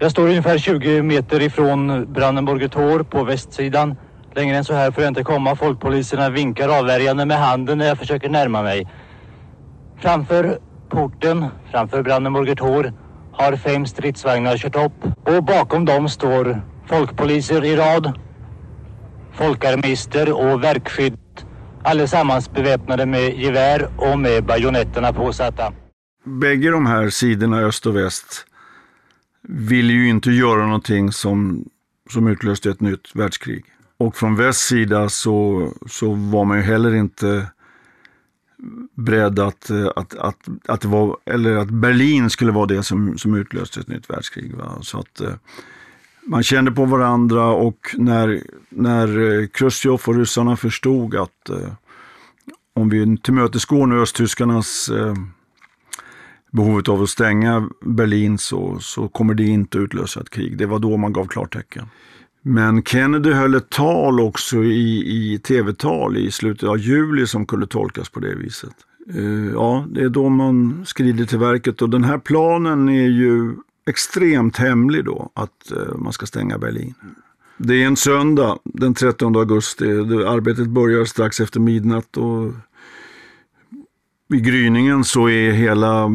Jag står ungefär 20 meter ifrån Brandenburger Tor på västsidan. Längre än så här får jag inte komma. Folkpoliserna vinkar avvärjande med handen när jag försöker närma mig. Framför porten, framför Brandenburger Tor, har fem stridsvagnar kört upp och bakom dem står folkpoliser i rad, folkarmister och verkskydd. Allesammans beväpnade med gevär och med bajonetterna påsatta. Bägge de här sidorna, öst och väst, ville ju inte göra någonting som, som utlöste ett nytt världskrig. Och från västs sida så, så var man ju heller inte beredd att, att, att, att, det var, eller att Berlin skulle vara det som, som utlöste ett nytt världskrig. Va? Så att, eh, man kände på varandra och när, när eh, Khrushchev Chrusjtjov och ryssarna förstod att eh, om vi tillmötesgår nu östtyskarnas eh, behovet av att stänga Berlin så, så kommer det inte utlösa ett krig. Det var då man gav klartecken. Men Kennedy höll ett tal också i, i tv-tal i slutet av juli som kunde tolkas på det viset. Uh, ja, det är då man skrider till verket och den här planen är ju extremt hemlig då, att uh, man ska stänga Berlin. Det är en söndag den 13 augusti. Arbetet börjar strax efter midnatt och vid gryningen så är hela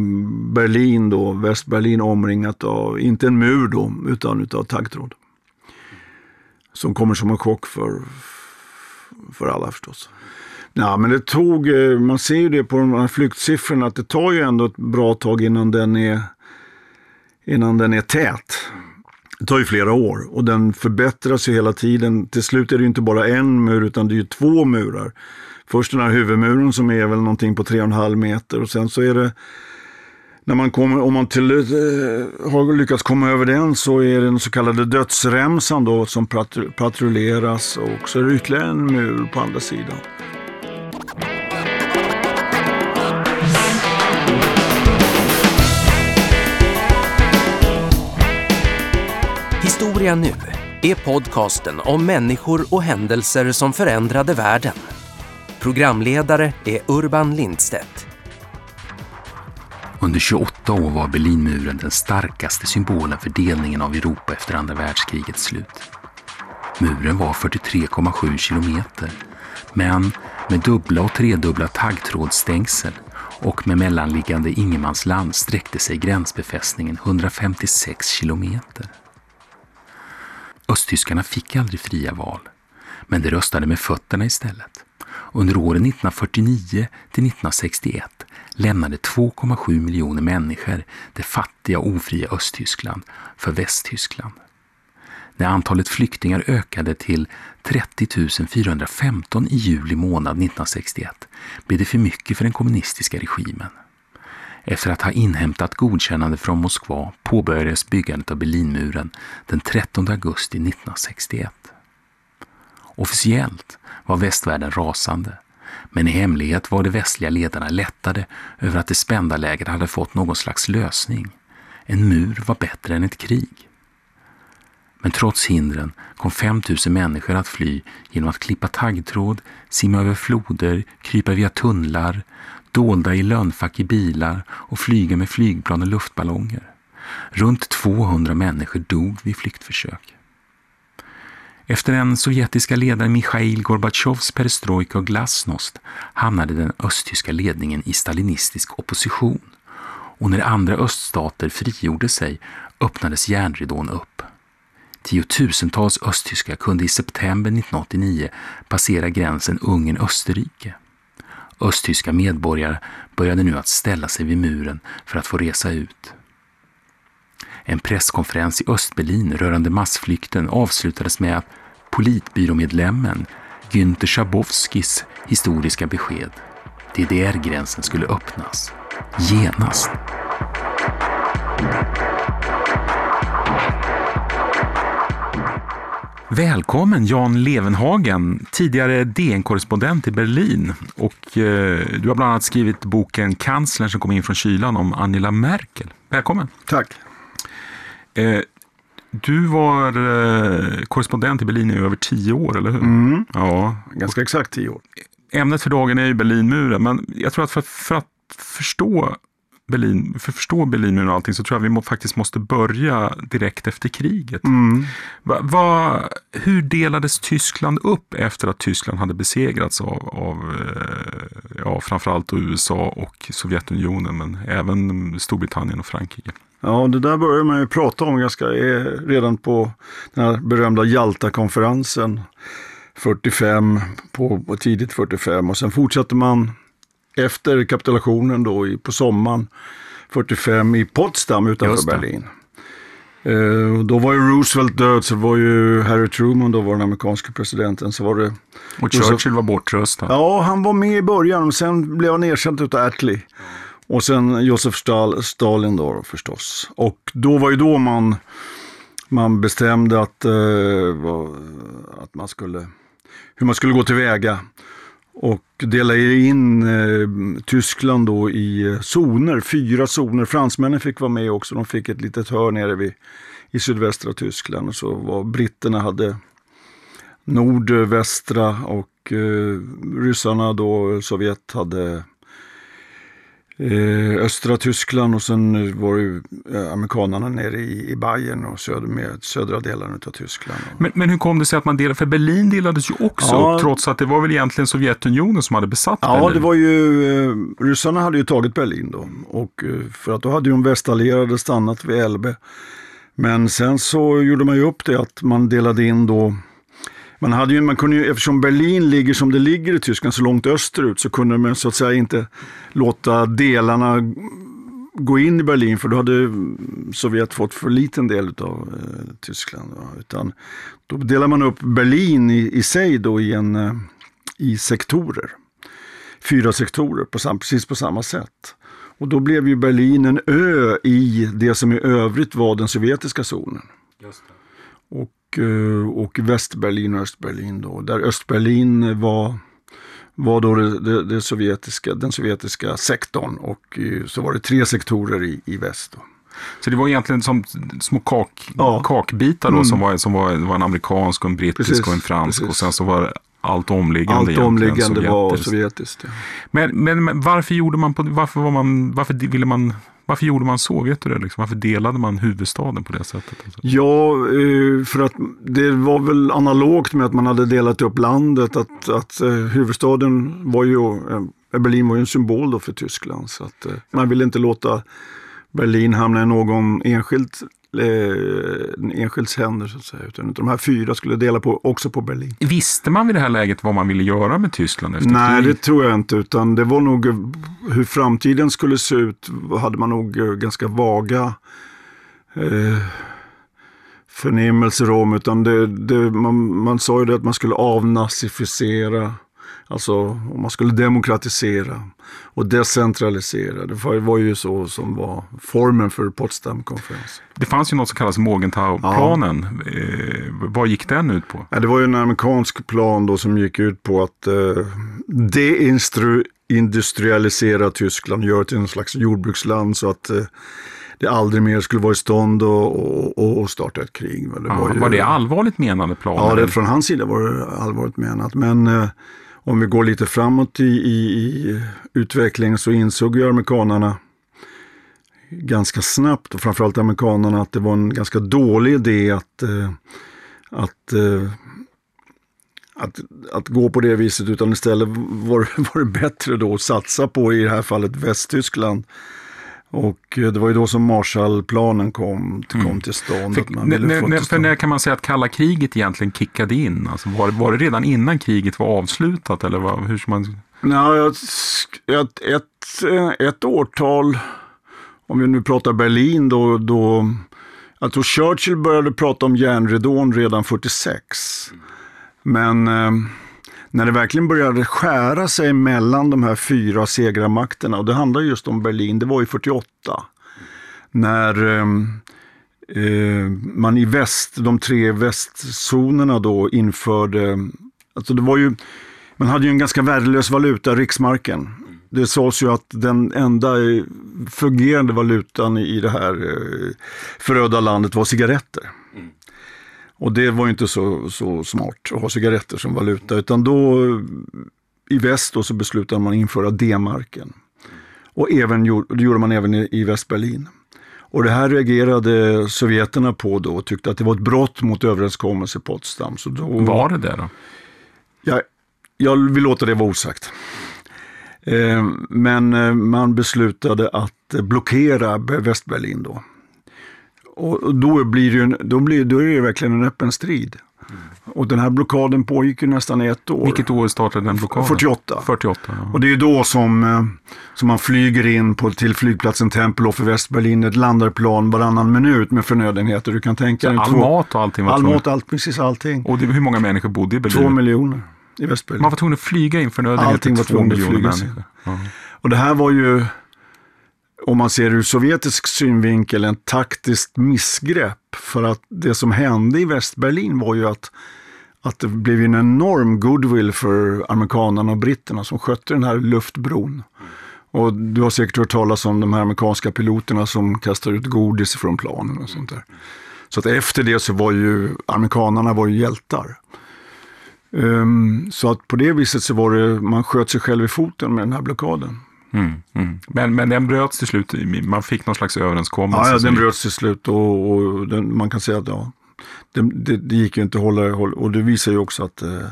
Berlin, då, Västberlin, omringat av, inte en mur då, utan utav taggtråd. Som kommer som en chock för, för alla förstås. Ja, men det tog, eh, man ser ju det på de här flyktsiffrorna, att det tar ju ändå ett bra tag innan den är, innan den är tät. Det tar ju flera år och den förbättras ju hela tiden. Till slut är det ju inte bara en mur utan det är ju två murar. Först den här huvudmuren som är väl någonting på 3,5 meter och sen så är det när man kommer, om man till, eh, har lyckats komma över den så är det den så kallade dödsremsan då som patrulleras och så är det ytterligare en mur på andra sidan. Historia nu är podcasten om människor och händelser som förändrade världen. Programledare är Urban Lindstedt. Under 28 år var Berlinmuren den starkaste symbolen för delningen av Europa efter andra världskrigets slut. Muren var 43,7 kilometer, men med dubbla och tredubbla taggtrådsstängsel och med mellanliggande ingenmansland sträckte sig gränsbefästningen 156 kilometer. Östtyskarna fick aldrig fria val, men de röstade med fötterna istället. Under åren 1949 till 1961 lämnade 2,7 miljoner människor det fattiga och ofria Östtyskland för Västtyskland. När antalet flyktingar ökade till 30 415 i juli månad 1961 blev det för mycket för den kommunistiska regimen. Efter att ha inhämtat godkännande från Moskva påbörjades byggandet av Berlinmuren den 13 augusti 1961. Officiellt var västvärlden rasande, men i hemlighet var de västliga ledarna lättade över att det spända lägret hade fått någon slags lösning. En mur var bättre än ett krig. Men trots hindren kom 5000 människor att fly genom att klippa taggtråd, simma över floder, krypa via tunnlar, dolda i lönnfack i bilar och flyga med flygplan och luftballonger. Runt 200 människor dog vid flyktförsök. Efter den sovjetiska ledaren Mikhail Gorbatjovs perestrojka och glasnost hamnade den östtyska ledningen i stalinistisk opposition och när andra öststater frigjorde sig öppnades järnridån upp. Tiotusentals östtyskar kunde i september 1989 passera gränsen Ungern-Österrike. Östtyska medborgare började nu att ställa sig vid muren för att få resa ut. En presskonferens i Östberlin rörande massflykten avslutades med att politbyråmedlemmen Günther Schabowskis historiska besked. DDR-gränsen skulle öppnas. Genast. Välkommen Jan Levenhagen, tidigare DN-korrespondent i Berlin. Och, eh, du har bland annat skrivit boken Kanslern som kom in från kylan om Angela Merkel. Välkommen! Tack! Eh, du var eh, korrespondent i Berlin i över tio år, eller hur? Mm. Ja, ganska exakt tio år. Ämnet för dagen är ju Berlinmuren, men jag tror att för, för att förstå Berlin, för att förstå Berlinmuren och allting så tror jag vi må, faktiskt måste börja direkt efter kriget. Mm. Va, va, hur delades Tyskland upp efter att Tyskland hade besegrats av, av eh, ja, framförallt USA och Sovjetunionen men även Storbritannien och Frankrike? Ja, det där började man ju prata om ganska redan på den här berömda Jalta-konferensen 45, på, på tidigt 45 och sen fortsatte man efter kapitulationen då i, på sommaren 45 i Potsdam utanför. Berlin. Och då var ju Roosevelt död, så var ju Harry Truman, då var den amerikanske presidenten, så var det Och Churchill var bortröstad. Ja, han var med i början, men sen blev han erkänd utav Attlee. Och sen Josef Stal- Stalin då förstås. Och då var ju då man, man bestämde att, eh, att man skulle, hur man skulle gå tillväga. Och dela in eh, Tyskland då i zoner, fyra zoner. Fransmännen fick vara med också, de fick ett litet hörn nere vid, i sydvästra Tyskland. Och så var britterna hade nordvästra och eh, ryssarna då, Sovjet hade östra Tyskland och sen var ju eh, amerikanerna nere i, i Bayern och söder, med södra delarna av Tyskland. Men, men hur kom det sig att man delade, för Berlin delades ju också Ja. upp trots att det var väl egentligen Sovjetunionen som hade besatt Ja, Berlin? det var ju, eh, ryssarna hade ju tagit Berlin då. Och, eh, för att då hade ju de västallierade stannat vid Elbe. Men sen så gjorde man ju upp det att man delade in då man hade ju, man kunde ju, eftersom Berlin ligger som det ligger i Tyskland, så långt österut, så kunde man så att säga inte låta delarna gå in i Berlin, för då hade Sovjet fått för liten del av eh, Tyskland. Va? Utan då delar man upp Berlin i, i sig då i, en, eh, i sektorer. Fyra sektorer, på sam, precis på samma sätt. Och då blev ju Berlin en ö i det som i övrigt var den sovjetiska zonen. Och, och Västberlin och Östberlin då. Där Östberlin var, var då det, det, det sovjetiska, den sovjetiska sektorn och eh, så var det tre sektorer i, i väst. Då. Så det var egentligen som små kak, Ja. kakbitar då, Mm. som, var, som var, var en amerikansk, och en brittisk Precis, och en fransk precis. och sen så var allt omliggande Allt omliggande var sovjetiskt. Ja. Men, men, men varför gjorde man på, varför var man, varför ville man, varför gjorde man så? Vet du det? Liksom? Varför delade man huvudstaden på det sättet? Alltså? Ja, eh, för att det var väl analogt med att man hade delat upp landet. Att, att eh, huvudstaden var ju, eh, Berlin var ju en symbol då för Tyskland. Så att, man ville inte låta Berlin hamna i någon enskild, eh, en enskilds händer så att säga. Utan de här fyra skulle dela på, också på Berlin. Visste man vid det här läget vad man ville göra med Tyskland efter Nej, det kriget? tror jag inte. Utan det var nog eh, hur framtiden skulle se ut hade man nog eh, ganska vaga eh, förnimmelser om. Utan det, det, man, man sa ju det att man skulle avnazificera. Alltså och man skulle demokratisera och decentralisera. Det var, var ju så som var formen för Potsdamkonferensen. Det fanns ju något som kallas Morgenthau-planen. Eh, vad gick den ut på? Ja, det var ju en amerikansk plan då som gick ut på att eh, deindustrialisera Tyskland, göra till en slags jordbruksland så att eh, det aldrig mer skulle vara i stånd och, och, och starta ett krig. Det Ja, ju- var det allvarligt menade planer? Ja, det, från hans sida var det allvarligt menat. Men eh, om vi går lite framåt i, i, i utvecklingen så insåg ju amerikanerna ganska snabbt, och framförallt amerikanerna, att det var en ganska dålig idé att, eh, att, eh, att, att gå på det viset. Utan istället var, var det bättre då att satsa på, i det här fallet, Västtyskland. Och eh, det var ju då som Marshallplanen kom, kom till stånd. För, man ville när, till för när kan man säga att kalla kriget egentligen kickade in? Alltså var, var det redan innan kriget var avslutat? Eller vad, hur ska man... Nej, ett, ett, eh, ett årtal, om vi nu pratar Berlin, då, då jag tror Churchill började prata om järnridån redan 46. Men eh, när det verkligen började skära sig mellan de här fyra segrarmakterna, och det handlar just om Berlin, det var ju 48. När ehm, eh, man i väst, de tre västzonerna då införde, alltså det var ju, man hade ju en ganska värdelös valuta, riksmarken. Det sades ju att den enda eh, fungerande valutan i det här eh, förödda landet var cigaretter. Och det var ju inte så, så smart att ha cigaretter som valuta, utan då i väst då så beslutade man införa D-marken. Och även, det gjorde man även i, i Västberlin. Och det här reagerade sovjeterna på då och tyckte att det var ett brott mot överenskommelsen i Potsdam. Så då, Var det det då? jag, jag vill låta det vara osagt. Eh, men eh, man beslutade att blockera Be- Västberlin då. Och då, blir det ju då, blir, då är det verkligen en öppen strid. Och den här blockaden pågick ju nästan i ett år. Vilket år startade den blockaden? 48. 48, ja. Och det är ju då som, eh, som man flyger in på, till flygplatsen Tempelhof i Västberlin, ett landarplan varannan minut med förnödenheter. Du kan tänka dig All två- mat och allting all mat, allt, precis allting. Och det, hur många människor bodde i Berlin? Två miljoner i Västberlin. Man var tvungen att flyga in förnödenheter Allting var tvungen att flyga människor. Ja. Och det här var ju, om man ser det ur sovjetisk synvinkel, en taktiskt missgrepp. För att det som hände i Västberlin var ju att, att det blev en enorm goodwill för amerikanerna och britterna som skötte den här luftbron. Och du har säkert hört talas om de här amerikanska piloterna som kastar ut godis från planen och sånt där. Så att efter det så var ju amerikanerna var ju hjältar. Um, så att på det viset så var det, man sköt sig själv i foten med den här blockaden. Mm, mm. Men, men den bröts till slut. Man fick någon slags överenskommelse. Ja, ja den bröts till slut och, och den, man kan säga att ja, det, det, det gick ju inte att hålla, och det visar ju också att, eh,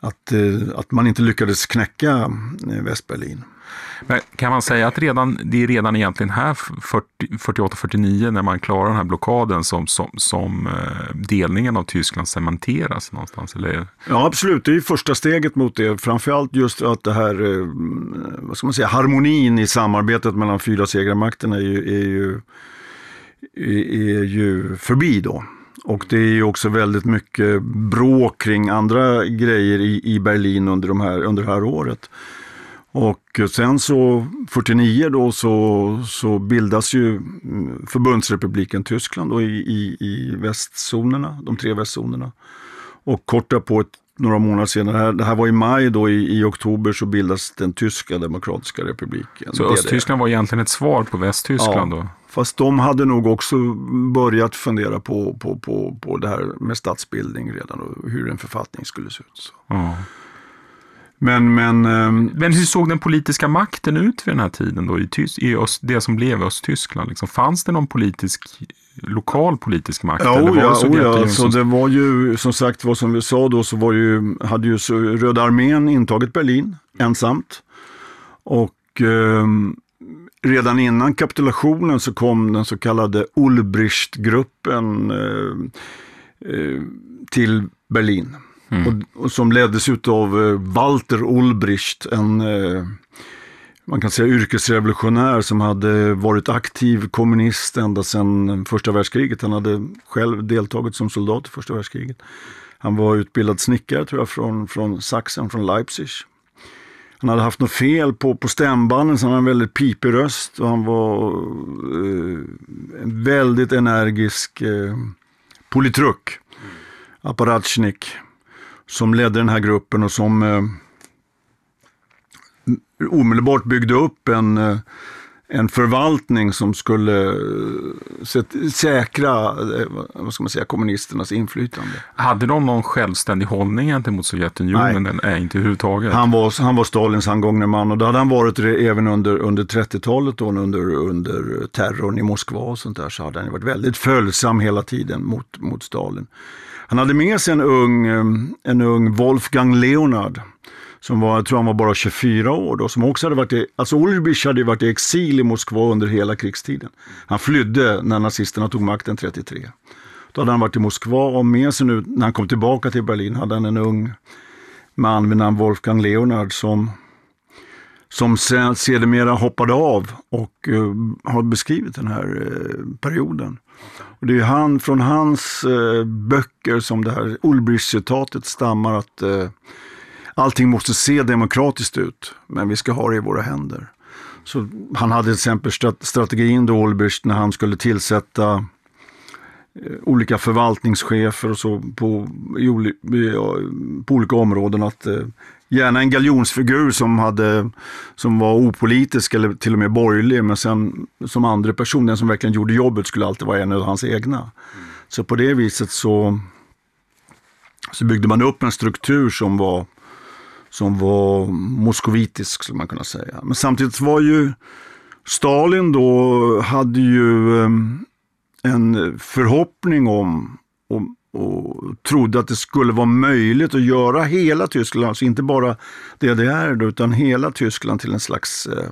att, eh, att man inte lyckades knäcka eh, Västberlin. Men kan man säga att redan, det är redan egentligen här 48-49 när man klarar den här blockaden som, som, som eh, delningen av Tyskland cementeras någonstans? Eller? Ja, absolut. Det är ju första steget mot det. Framförallt just att det här, eh, vad ska man säga, harmonin i samarbetet mellan fyra segrarmakterna är ju, är ju, är ju förbi då. Och det är ju också väldigt mycket bråk kring andra grejer i, i Berlin under, de här, under det här året. Och sen så 49 då så, så bildas ju mm, förbundsrepubliken Tyskland då i, i, i västzonerna, de tre västzonerna. Och kort därpå, ett, några månader senare, det här, det här var i maj då, i, i oktober så bildas den tyska demokratiska republiken. Så DDR. Östtyskland var egentligen ett svar på Västtyskland då? Fast de hade nog också börjat fundera på, på, på, på det här med statsbildning redan och hur en författning skulle se ut. Så. Ja. Men, men ehm, Men hur såg den politiska makten ut vid den här tiden då i, Tys- i öst, det som blev Östtyskland? Liksom? Fanns det någon politisk, lokal politisk makt? Ja, eller ja, det ja. Så som- det var ju som sagt vad som vi sa då så var ju, hade ju Röda armén intagit Berlin ensamt. Och ehm, redan innan kapitulationen så kom den så kallade Ulbrichtgruppen eh, eh, till Berlin. Och, och som leddes av eh, Walter Ulbricht, en eh, man kan säga yrkesrevolutionär som hade varit aktiv kommunist ända sedan första världskriget. Han hade själv deltagit som soldat i första världskriget. Han var utbildad snickare tror jag från, från Sachsen, från Leipzig. Han hade haft något fel på, på stämbanden så han hade en väldigt pipig röst och han var eh, en väldigt energisk eh, politruk, apparatschnik, som ledde den här gruppen och som eh, omedelbart byggde upp en, eh, en förvaltning som skulle eh, sä- säkra eh, vad ska man säga, kommunisternas inflytande. Hade de någon självständig hållning gentemot Sovjetunionen? Nej, Nej inte överhuvudtaget. Han var, han var Stalins handgångne man och det hade han varit även under, under 30-talet då, under, under terrorn i Moskva och sånt där så hade han varit väldigt följsam hela tiden mot, mot Stalin. Han hade med sig en ung, eh, en ung Wolfgang Leonard som var, jag tror han var bara 24 år då, som också hade varit i, alltså Ulrich hade ju varit i exil i Moskva under hela krigstiden. Han flydde när nazisterna tog makten 33. Då hade han varit i Moskva och med sig nu, när han kom tillbaka till Berlin, hade han en ung man vid namn Wolfgang Leonard som, som sen sedermera hoppade av och eh, har beskrivit den här eh, perioden. Och det är han, från hans eh, böcker som det här Ulbricht-citatet stammar att eh, allting måste se demokratiskt ut, men vi ska ha det i våra händer. Så han hade till exempel strategin då, Ulbricht, när han skulle tillsätta eh, olika förvaltningschefer och så på, i på olika områden. att eh, Gärna en galjonsfigur som, hade, som var opolitisk eller till och med borgerlig, men sen som andra person, den som verkligen gjorde jobbet skulle alltid vara en av hans egna. Så på det viset så, så byggde man upp en struktur som var som var moskovitisk skulle man kunna säga. Men samtidigt var ju Stalin då, hade ju eh, en förhoppning om och, trodde att det skulle vara möjligt att göra hela Tyskland, alltså inte bara DDR då, utan hela Tyskland till en slags eh,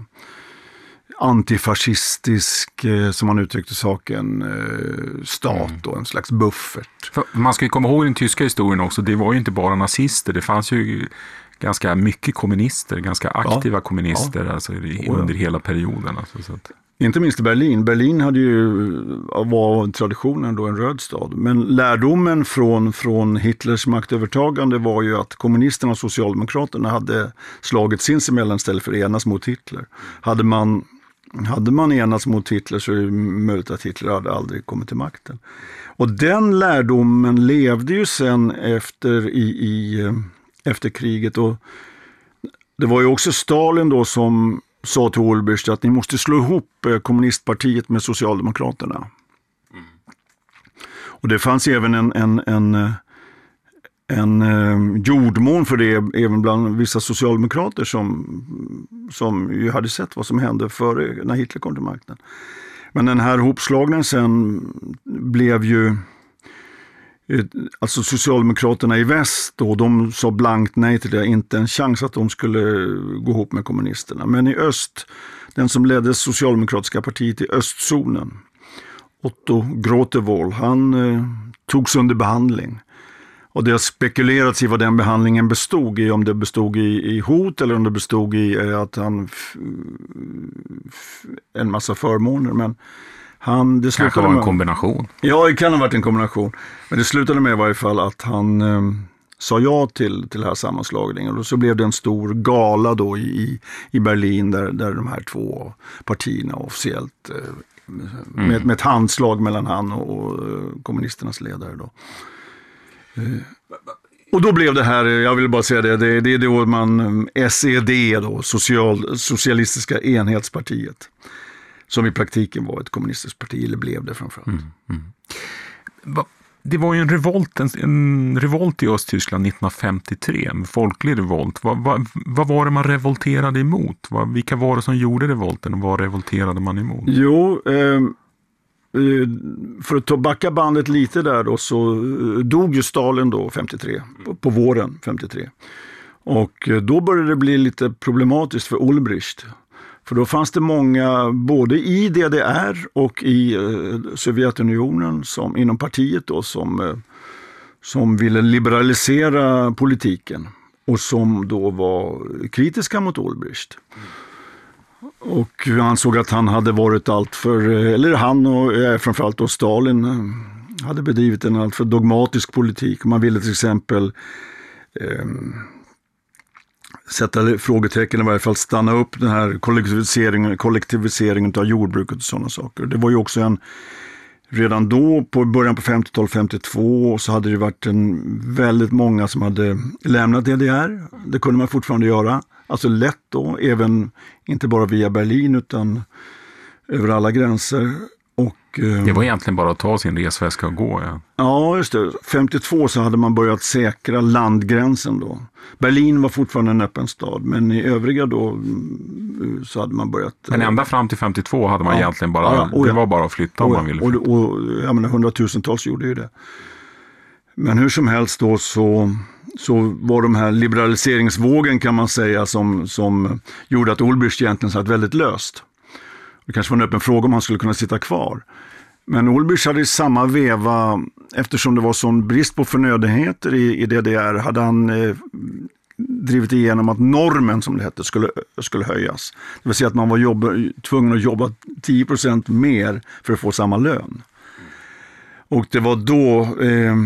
antifascistisk, eh, som man uttryckte saken, eh, stat och en slags buffert. För man ska ju komma ihåg den tyska historien också, det var ju inte bara nazister, det fanns ju ganska mycket kommunister, ganska aktiva ja, kommunister ja. Alltså, under hela perioden. Alltså, så att. Inte minst i Berlin. Berlin hade ju, var traditionen då en röd stad. Men lärdomen från, från Hitlers maktövertagande var ju att kommunisterna och socialdemokraterna hade slagit sinsemellan istället för att enas mot Hitler. Hade man, hade man enats mot Hitler så är det möjligt att Hitler hade aldrig kommit till makten. Och den lärdomen levde ju sen efter, i, i, efter kriget. Och det var ju också Stalin då som sa till Olbricht att ni måste slå ihop eh, kommunistpartiet med Socialdemokraterna. Mm. Och det fanns även en, en, en, eh, en, en jordmån för det även bland vissa socialdemokrater som, som ju hade sett vad som hände före när Hitler kom till makten. Men den här hopslagningen sen blev ju alltså Socialdemokraterna i väst då, de sa blankt nej till det, inte en chans att de skulle gå ihop med kommunisterna. Men i öst, den som ledde Socialdemokratiska partiet i östzonen, Otto Grotewohl, han eh, togs under behandling. Och det har spekulerats i vad den behandlingen bestod i, om det bestod i, i hot eller om det bestod i eh, att han en massa förmåner. Men han, det Kanske var en kombination. Ja, det kan ha varit en kombination. Men det slutade med i varje fall att han eh, sa ja till, till den här sammanslagningen. Och så blev det en stor gala då i, i Berlin där, där de här två partierna officiellt eh, med, mm. med ett handslag mellan han och, och eh, kommunisternas ledare. Då. Eh, och då blev det här, jag vill bara säga det, det, det är då man, SED då, Social, Socialistiska enhetspartiet som i praktiken var ett kommunistiskt parti, eller blev det framförallt. Mm, mm. Det var ju en revolt, en, en revolt i Östtyskland 1953, en folklig revolt. Vad, vad, vad, var det man revolterade emot? Vad, vilka var det som gjorde revolten och vad revolterade man emot? Jo, ehm, eh, för att ta backa bandet lite där då så eh, dog ju Stalin då 53, på, på våren 53. Och eh, då började det bli lite problematiskt för Ulbricht. För då fanns det många, både i DDR och i eh, Sovjetunionen, som, inom partiet då, som, eh, som ville liberalisera politiken och som då var kritiska mot Olbricht. Och ansåg att han hade varit alltför, eh, eller han och eh, framförallt då Stalin eh, hade bedrivit en alltför dogmatisk politik. Man ville till exempel eh, sätta frågetecken, i varje fall stanna upp den här kollektiviseringen, kollektiviseringen av jordbruket och sådana saker. Det var ju också en, redan då, på början på 50-talet, 52, så hade det varit en, väldigt många som hade lämnat DDR. Det kunde man fortfarande göra, alltså lätt då, även inte bara via Berlin utan över alla gränser. Och, eh, det var egentligen bara att ta sin resväska och gå. Ja. ja, just det. 52 så hade man börjat säkra landgränsen då. Berlin var fortfarande en öppen stad, men i övriga då mm, så hade man börjat... Men ända fram till 52 hade man ja. egentligen bara, ja, ja. det var bara att flytta om man ville flytta. Och, och, jag menar, hundratusentals gjorde ju det. Men hur som helst då så, så var de här liberaliseringsvågen kan man säga som, som gjorde att Ulbricht egentligen satt väldigt löst. Det kanske var en öppen fråga om han skulle kunna sitta kvar. Men Ulbricht hade i samma veva, eftersom det var sån brist på förnödenheter i, i DDR, hade han eh, drivit igenom att normen, som det hette, skulle, skulle höjas. Det vill säga att man var jobb, tvungen att jobba 10% mer för att få samma lön. Och det var då, eh,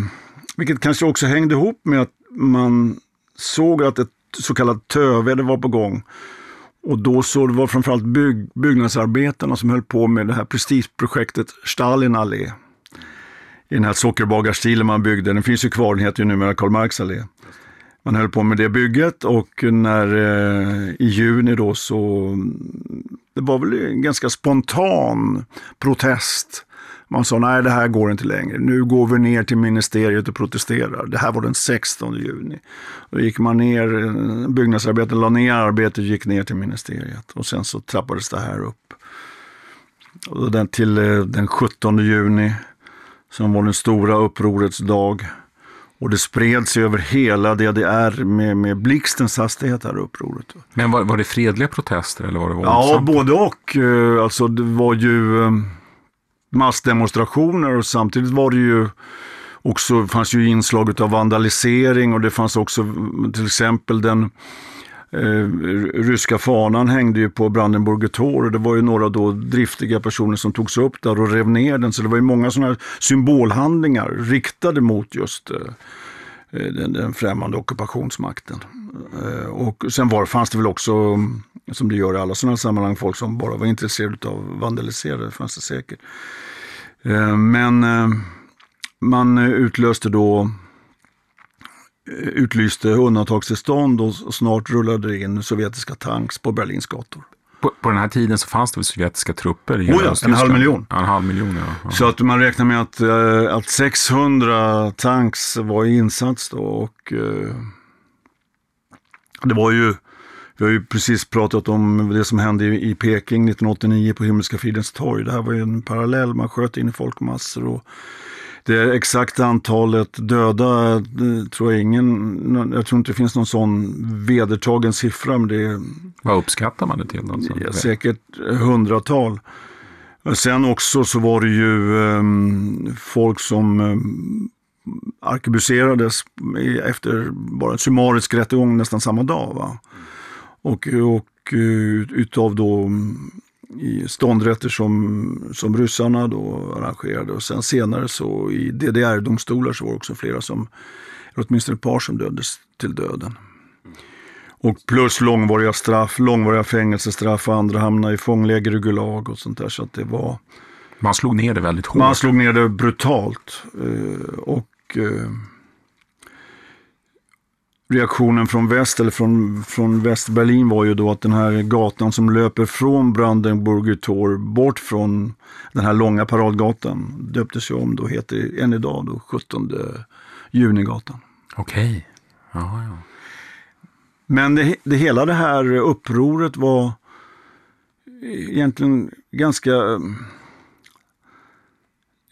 vilket kanske också hängde ihop med att man såg att ett så kallat töväder var på gång. Och då så det var framförallt bygg, byggnadsarbetarna som höll på med det här prestigeprojektet Stalinallé. I den här sockerbagarstilen man byggde, den finns ju kvar, den heter ju numera Karl Marx allé. Man höll på med det bygget och när eh, i juni då så, mm, det var väl en ganska spontan protest man sa nej det här går inte längre. Nu går vi ner till ministeriet och protesterar. Det här var den 16 juni. Då gick man ner, byggnadsarbetaren la ner arbetet och gick ner till ministeriet. Och sen så trappades det här upp. Och den, till eh, den 17 juni som var den stora upprorets dag. Och det spred sig över hela DDR med, med blixtens hastighet, här upproret. Men var, var det fredliga protester eller var det våldsamt? Ja, både och. Eh, alltså det var ju eh, massdemonstrationer och samtidigt var det ju också, fanns ju inslag av vandalisering och det fanns också till exempel den eh, ryska fanan hängde ju på Brandenburger Tor och det var ju några då driftiga personer som togs upp där och rev ner den. Så det var ju många sådana symbolhandlingar riktade mot just eh, eh den, den främmande ockupationsmakten. Eh, och sen var, fanns det väl också, som det gör i alla sådana sammanhang, folk som bara var intresserade av att vandalisera, det fanns det säkert. Eh, men eh, man utlöste då utlyste undantagstillstånd och snart rullade det in sovjetiska tanks på Berlins gator. På, på, den här tiden så fanns det väl sovjetiska trupper i oh ja, en halv miljon. en halv miljon ja. ja. Så att man räknar med att, eh, att 600 tanks var i insats då och eh, det var ju, vi har ju precis pratat om det som hände i, Peking 1989 på Himmelska fridens torg. Det här var ju en parallell, man sköt in i folkmassor och det exakta antalet döda tror jag ingen, jag tror inte det finns någon sån vedertagen siffra. Men det, Vad uppskattar man det till? Alltså? Ja, säkert hundratal. Sen också så var det ju um, folk som um, arkebuserades efter bara en summarisk rättegång nästan samma dag. Va? Och, och uh, utav då i ståndrätter som, som ryssarna då arrangerade. Och sen senare så i DDR-domstolar så var det också flera som, åtminstone ett par som dödades till döden. Och plus långvariga straff, långvariga fängelsestraff och andra hamnade i fångläger i Gulag och sånt där. Så att det var... Man slog ner det väldigt hårt. Man slog ner det brutalt. Eh, och eh, reaktionen från väst, eller från, från Västberlin var ju då att den här gatan som löper från Brandenburger Tor bort från den här långa paradgatan döptes ju om då, heter än idag då 17 Junigatan. Okej. Okay. Ja, ja. Men det, det, hela det här upproret var egentligen ganska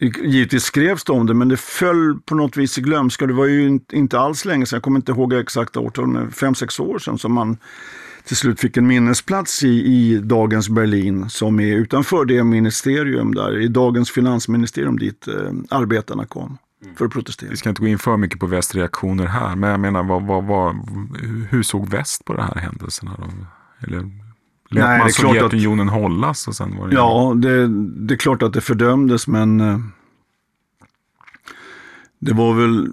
Givetvis skrevs det om det, men det föll på något vis i glömska. Det var ju inte alls länge sedan, jag kommer inte ihåg exakta årtal, men fem, sex år sedan som man till slut fick en minnesplats i, i dagens Berlin som är utanför det ministerium där, i dagens finansministerium dit eh, arbetarna kom för att protestera. Vi ska inte gå in för mycket på västreaktioner här, men jag menar, vad, vad, vad, hur såg väst på de här händelserna? Eller lät Nej, man Sovjetunionen att, hållas? Och sen var det ja, det, det är klart att det fördömdes, men eh, det var väl,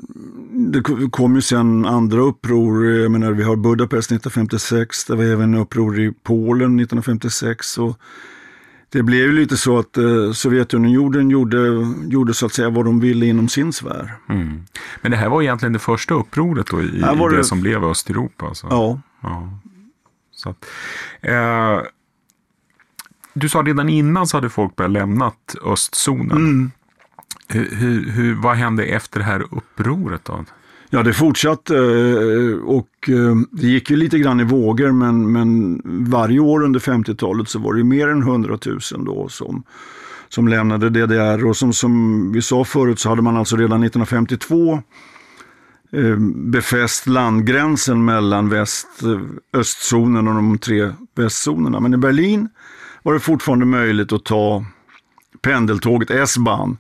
det kom ju sen andra uppror. Jag menar, vi har Budapest 1956, det var även uppror i Polen 1956. Och det blev ju lite så att eh, Sovjetunionen gjorde, gjorde så att säga vad de ville inom sin sfär. Mm. Men det här var egentligen det första upproret då i, i det, det, som blev Östeuropa? Alltså. Ja. ja. Så att, eh, du sa redan innan så hade folk börjat lämna östzonen. Mm. Hur, hur, vad hände efter det här upproret då? Ja, det fortsatte eh, och eh, det gick ju lite grann i vågor men, men varje år under 50-talet så var det mer än 100 000 då som, som lämnade DDR och som, som vi sa förut så hade man alltså redan 1952 eh, befäst landgränsen mellan väst, östzonen och de tre västzonerna. Men i Berlin var det fortfarande möjligt att ta pendeltåget S-bahn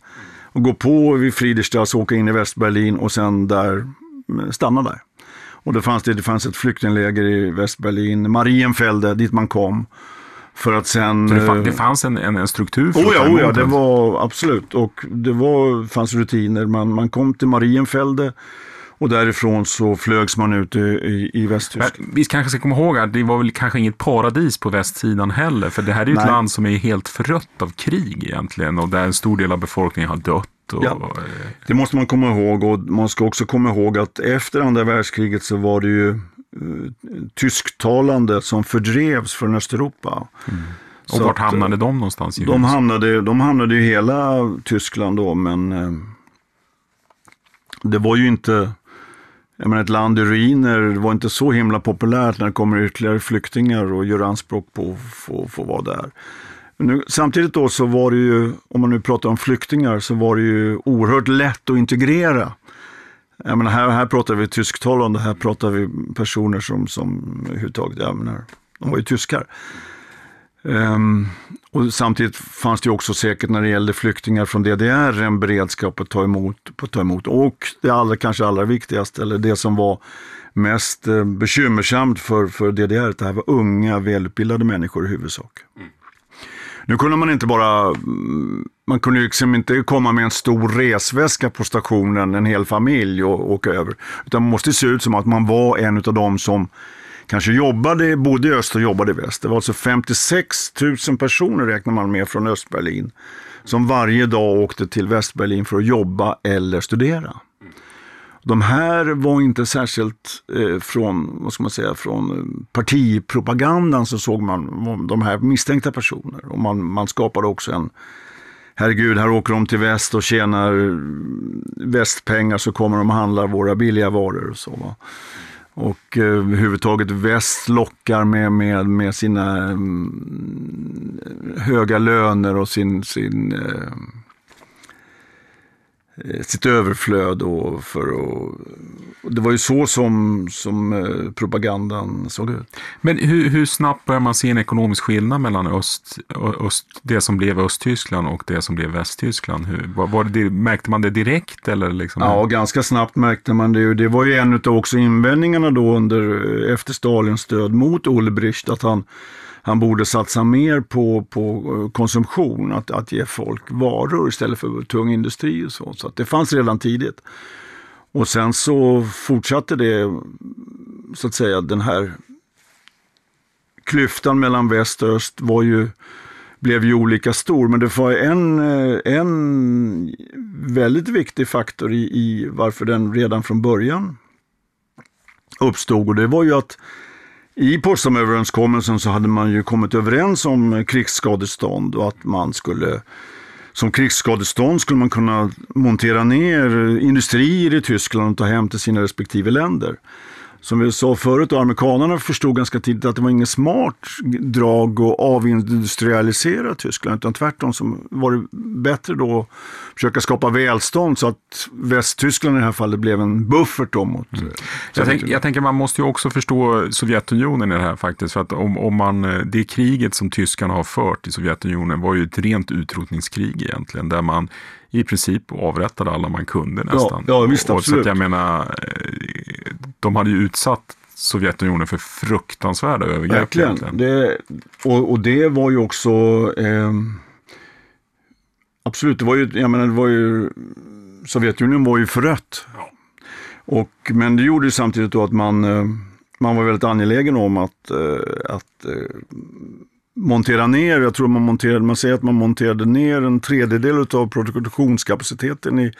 och gå på vid Friedrichstrasse, åka in i Västberlin och sen där stanna där. Och det fanns, det, det fanns ett flyktingläger i Västberlin, Marienfelde, dit man kom. För att sen... Så det, fann, det fanns en, en, en struktur för oh ja, oh ja, det var absolut. Och det var, fanns rutiner. Man, man kom till Marienfelde och därifrån så flögs man ut i, i Västtyskland. Vi kanske ska komma ihåg att det var väl kanske inget paradis på västsidan heller. För det här är ju ett land som är helt förött av krig egentligen. Och där en stor del av befolkningen har dött. Och, ja, eh, det måste man komma ihåg. Och man ska också komma ihåg att efter andra världskriget så var det ju uh, tysktalande som fördrevs från Östeuropa. Mm. Och Så vart hamnade de någonstans? i De hamnade, de hamnade i hela Tyskland då, men eh, det var ju inte, jag menar ett land i ruiner, var inte så himla populärt när det kommer ytterligare flyktingar och gör anspråk på att få, få vara där. Men nu, samtidigt då så var det ju, om man nu pratar om flyktingar, så var det ju oerhört lätt att integrera. Jag menar, här, här pratar vi tysktalande, här pratar vi personer som, som överhuvudtaget, jag menar, de var ju tyskar. Ehm, och samtidigt fanns det också säkert när det gällde flyktingar från DDR en beredskap att ta emot. På att ta emot. Och det allra, kanske allra viktigaste, eller det som var mest eh, bekymmersamt för, för DDR, att det här var unga, välutbildade människor i huvudsak. Nu kunde man inte bara, mm, man kunde liksom inte komma med en stor resväska på stationen, en hel familj och åka över. Utan man måste se ut som att man var en av dem som kanske jobbade, bodde i öst och jobbade i väst. Det var alltså 56 000 personer räknar man med från Östberlin. Som varje dag åkte till Västberlin för att jobba eller studera. De här var inte särskilt eh, från, vad ska man säga, från partipropagandan så såg man de här misstänkta personer. Och man, man skapade också en, herregud, här åker de till väst och tjänar mm, västpengar så kommer de och handlar våra billiga varor och så. Va? Och eh, överhuvudtaget väst lockar med, med, med sina mm, höga löner och sin, sin eh, eh, sitt överflöd. Och för att, och det var ju så som, som eh, propagandan såg ut. Men hur, hur snabbt börjar man se en ekonomisk skillnad mellan öst, öst, det som blev Östtyskland och det som blev Västtyskland? Hur, var, var det, märkte man det direkt? Eller liksom? Ja, ganska snabbt märkte man det. Det var ju en av också invändningarna då under, efter Stalins död mot Ulbricht, att han, han borde satsa mer på, på eh, konsumtion, att, att ge folk varor istället för tung industri och så. Så att det fanns redan tidigt. Och sen så fortsatte det, så att säga, den här klyftan mellan väst och öst var ju, blev ju olika stor. Men det var en, eh, en väldigt viktig faktor i, i varför den redan från början uppstod. Och det var ju att i Potsdamöverenskommelsen så hade man ju kommit överens om krigsskadestånd och att man skulle som krigsskadestånd skulle man kunna montera ner industrier i Tyskland och ta hem till sina respektive länder. Som vi sa förut, amerikanerna förstod ganska tidigt att det var inget smart drag att avindustrialisera Tyskland, utan tvärtom så var det bättre då att försöka skapa välstånd så att Västtyskland i det här fallet blev en buffert då mot... Mm. Jag, tänk, jag tänker man måste ju också förstå Sovjetunionen i det här faktiskt, för att om, om man, det kriget som tyskarna har fört i Sovjetunionen var ju ett rent utrotningskrig egentligen, där man i princip avrättade alla man kunde nästan. Ja, ja visst, och, absolut. Så att jag menar, de hade ju utsatt Sovjetunionen för fruktansvärda övergrepp. Verkligen. Det, och, och, det var ju också eh, Absolut, det var ju, jag menar, det var ju Sovjetunionen var ju förött. Ja. Och, men det gjorde ju samtidigt då att man, man var väldigt angelägen om att, att montera ner, jag tror man monterade, man säger att man monterade ner en tredjedel av produktionskapaciteten i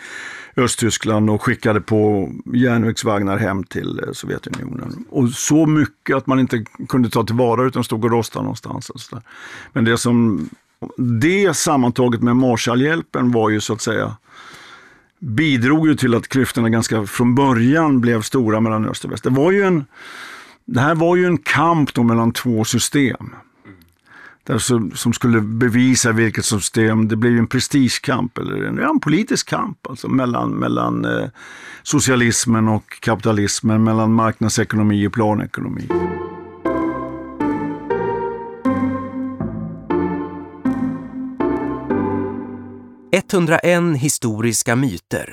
Östtyskland och skickade på järnvägsvagnar hem till eh, Sovjetunionen. Och så mycket att man inte kunde ta tillvara utan stod och rostade någonstans. Och så där. Men det som, det sammantaget med Marshallhjälpen var ju så att säga bidrog ju till att klyftorna ganska från början blev stora mellan öst och väst. Det, var ju en, det här var ju en kamp då mellan två system som skulle bevisa vilket system, det blev en prestigekamp eller en, en politisk kamp alltså mellan, mellan eh, socialismen och kapitalismen, mellan marknadsekonomi och planekonomi. –101 historiska myter.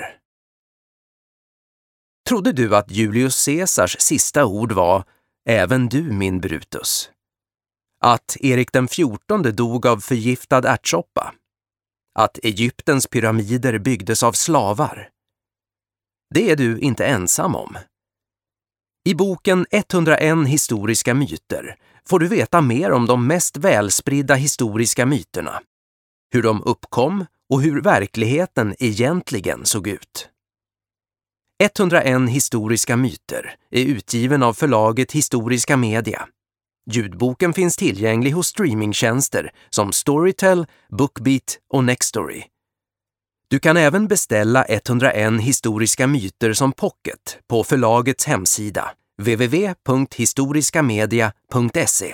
Trodde du att Julius Caesars sista ord var ”Även du, min Brutus”? Att Erik den XIV dog av förgiftad ärtsoppa, att Egyptens pyramider byggdes av slavar. Det är du inte ensam om. I boken 101 historiska myter får du veta mer om de mest välspridda historiska myterna, hur de uppkom och hur verkligheten egentligen såg ut. 101 historiska myter är utgiven av förlaget Historiska Media Ljudboken finns tillgänglig hos streamingtjänster som Storytel, Bookbeat och Nextory. Du kan även beställa 101 historiska myter som pocket på förlagets hemsida www.historiskamedia.se.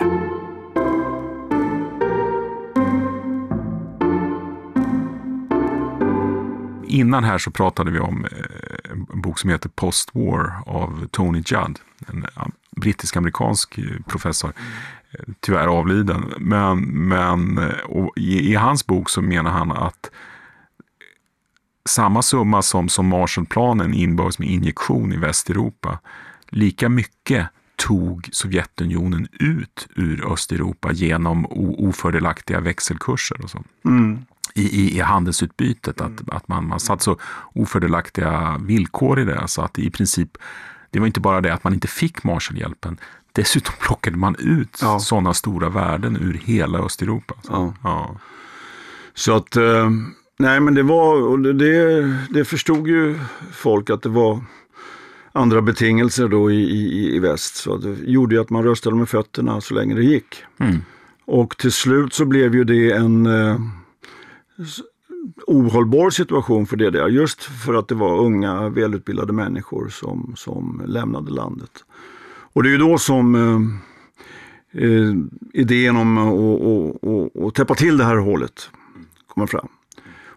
Innan här så pratade vi om eh, en bok som heter Post-War av Tony Judd, en brittisk-amerikansk eh, professor, eh, tyvärr avliden. Men, men i, i, hans bok så menar han att samma summa som, som Marshallplanen inbördes med injektion i Västeuropa, lika mycket tog Sovjetunionen ut ur Östeuropa genom ofördelaktiga växelkurser och så. Mm. I, i, i, handelsutbytet, att, mm. att man, man satt så ofördelaktiga villkor i det så att i princip, det var inte bara det att man inte fick Marshallhjälpen, dessutom plockade man ut ja. sådana stora värden ur hela Östeuropa. Så, ja. ja. så att, eh, nej men det var, och det, det förstod ju folk att det var andra betingelser då i, i, i väst. Så det gjorde ju att man röstade med fötterna så länge det gick. Mm. Och till slut så blev ju det en eh, ohållbar situation för DDR. Just för att det var unga välutbildade människor som, som lämnade landet. Och det är ju då som eh, eh idén om att täppa till det här hålet kommer fram.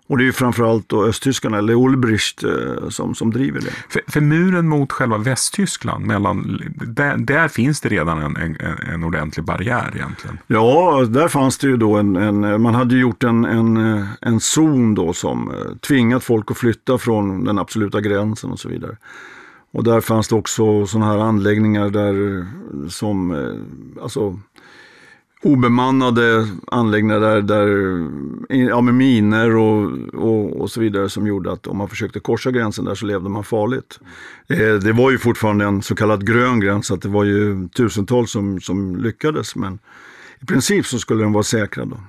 Och det är ju framförallt då östtyskarna, eller Ulbricht, eh, som, som driver det. För, för muren mot själva Västtyskland, mellan, där, där finns det redan en, en, en, ordentlig barriär egentligen? Ja, där fanns det ju då en, en man hade gjort en, en, en zon då som eh, tvingat folk att flytta från den absoluta gränsen och så vidare. Och där fanns det också sådana här anläggningar där som, eh, alltså obemannade anläggningar där, där ja, med miner och, och, och, så vidare som gjorde att om man försökte korsa gränsen där så levde man farligt. Eh, det var ju fortfarande en så kallad grön gräns, så att det var ju tusentals som, som lyckades. Men i princip så skulle den vara säkrad. Då.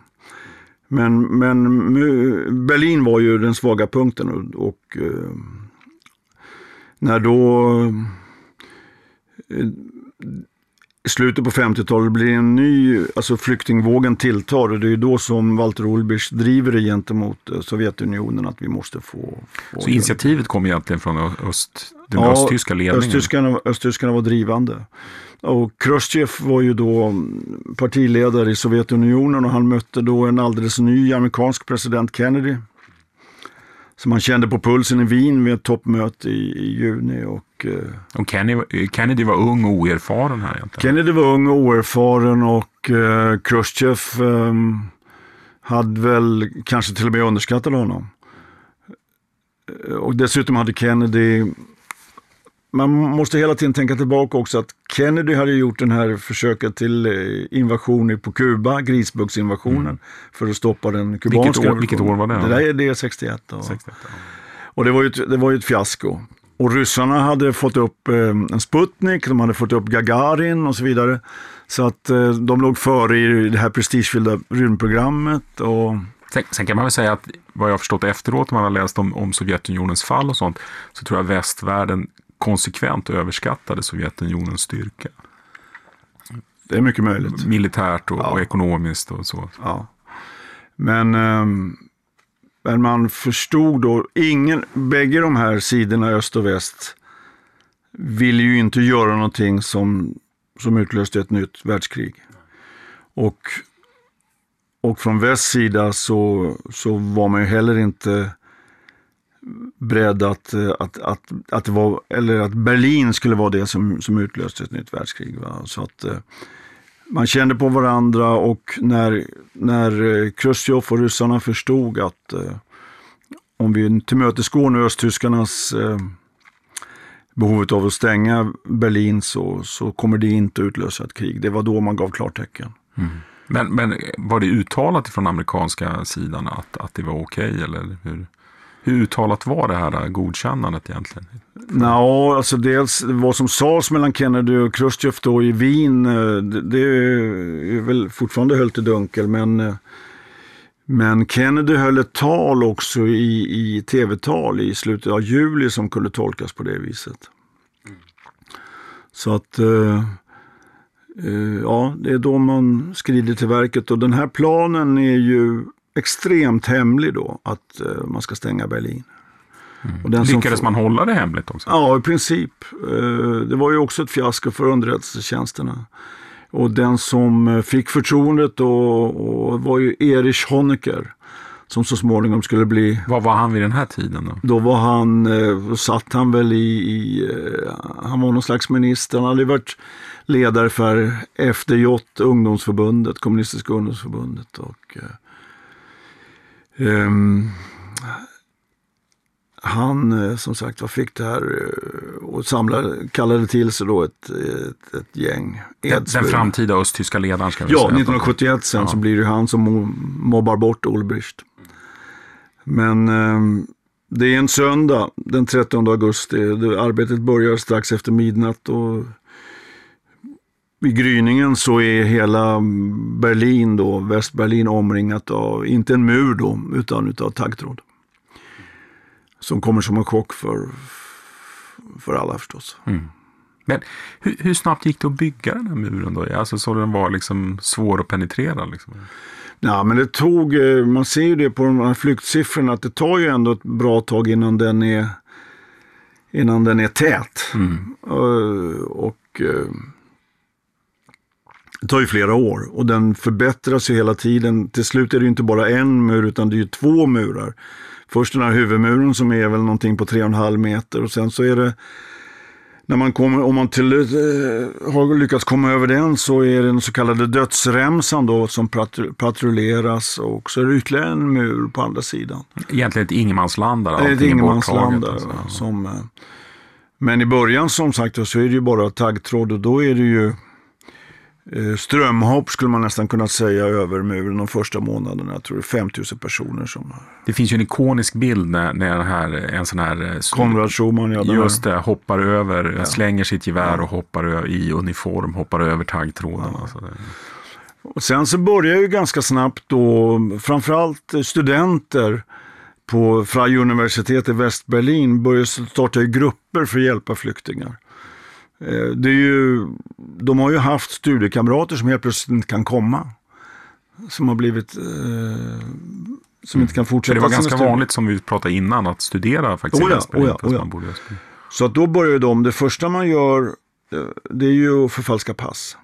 Men, men Berlin var ju den svaga punkten och, och eh, när då eh, i slutet på 50-talet blir en ny, alltså flyktingvågen tilltar och det är då som Walter Ulbricht driver det gentemot eh, Sovjetunionen att vi måste få... få så initiativet kom egentligen från öst, den ja, östtyska ledningen? Östtyskarna, östtyskarna var drivande. Och Khrushchev var ju då partiledare i Sovjetunionen och han mötte då en alldeles ny amerikansk president Kennedy som han kände på pulsen i Wien vid ett toppmöte i, i juni. Och, eh, och Kennedy, Kennedy var ung och oerfaren här egentligen? Kennedy var ung och oerfaren och eh, Khrushchev eh, hade väl kanske till och med underskattat honom. Och dessutom hade Kennedy man måste hela tiden tänka tillbaka också att Kennedy hade gjort den här försöket till eh, invasion på Kuba, grisbugsinvasionen, mm. för att stoppa den kubanska vilket år, vilket år var det? Det där är det 61. Och, 61 ja. och det var ju ett, det var ju ett fiasko. Och ryssarna hade fått upp eh, en Sputnik, de hade fått upp Gagarin och så vidare. Så att eh, de låg före i det här prestigefyllda rymdprogrammet. Och... Sen, sen, kan man väl säga att vad jag har förstått efteråt, när man har läst om, om Sovjetunionens fall och sånt, så tror jag västvärlden konsekvent överskattade Sovjetunionens styrka. Det är mycket möjligt. Militärt och, ja. och ekonomiskt och så. Ja. Men, ehm, men man förstod då, ingen, bägge de här sidorna, öst och väst, ville ju inte göra någonting som, som utlöste ett nytt världskrig. Och, och från västs sida så, så var man ju heller inte beredd att, att, att, att, det var, eller att Berlin skulle vara det som, som utlöste ett nytt världskrig. Va? Så att, eh, man kände på varandra och när, när eh, Khrushchev och ryssarna förstod att eh, om vi tillmötesgår nu östtyskarnas eh, behovet av att stänga Berlin så, så kommer det inte utlösa ett krig. Det var då man gav klartecken. Mm. Men, men var det uttalat från amerikanska sidan att, att det var okej? Okay, eller hur? Hur uttalat var det här godkännandet egentligen? Ja, alltså dels vad som sades mellan Kennedy och Khrushchev då i Wien, eh, det, det är väl fortfarande höljt i dunkel, men eh, men Kennedy höll ett tal också i, i tv-tal i slutet av juli som kunde tolkas på det viset. Så att eh, ja, det är då man skrider till verket och den här planen är ju extremt hemlig då, att eh, man ska stänga Berlin. Den Lyckades får... man hålla det hemligt också? Ja, i princip. Eh, det var ju också ett fiasko för underrättelsetjänsterna. Och den som fick förtroendet då var ju Erich Honecker som så småningom skulle bli... Vad var han vid den här tiden då? Då var han, då satt han väl i, i han var någon slags minister. Han hade varit ledare för FDJ, ungdomsförbundet, kommunistiska ungdomsförbundet. Och, eh, um, han eh, som sagt var fick det här eh, och samlade, kallade till sig då ett, ett, ett gäng. Den, den framtida östtyska ledaren ska vi ja, säga. 1971 sen ja. så blir det han som mobbar bort Olbricht. Men eh, det är en söndag den 13 augusti. Arbetet börjar strax efter midnatt och vid gryningen så är hela Berlin då, Västberlin omringat av, inte en mur då, utan utav taggtråd. Som kommer som en chock för, för alla förstås. Mm. Men hur, hur, snabbt gick det att bygga den här muren då? Alltså så den var liksom svår att penetrera? Liksom? Ja, men det tog, eh, man ser ju det på de här flyktsiffrorna, att det tar ju ändå ett bra tag innan den är, innan den är tät. Mm. Och, och eh, det tar ju flera år och den förbättras ju hela tiden. Till slut är det ju inte bara en mur utan det är ju två murar. Först den här huvudmuren som är väl någonting på 3,5 meter och sen så är det när man kommer, om man till, eh, har lyckats komma över den så är det den så kallade dödsremsan då som patrulleras och så är det ytterligare en mur på andra sidan. Egentligen ett ingenmansland där Ett ingenmansland där. Alltså. Som, eh, men i början som sagt så är det ju bara taggtråd och då är det ju strömhopp skulle man nästan kunna säga över muren de första månaderna. Jag tror det är 5000 personer som... Det finns ju en ikonisk bild när, när här, en sån här... Eh, Konrad Schumann, ja. Just det, hoppar över, ja. slänger sitt gevär ja. och hoppar över, i uniform, hoppar över taggtråden. Ja. Alltså och sen så börjar ju ganska snabbt då, framförallt studenter på Freie Universitet i Västberlin börjar starta grupper för att hjälpa flyktingar. Eh, det är ju, de har ju haft studiekamrater som helt plötsligt inte kan komma. Som har blivit, eh, som mm. inte kan fortsätta. Det var ganska vanligt som vi pratade innan att studera faktiskt oh ja, oh ja, oh ja. Så att då börjar de, det första man gör eh, det är ju att förfalska pass.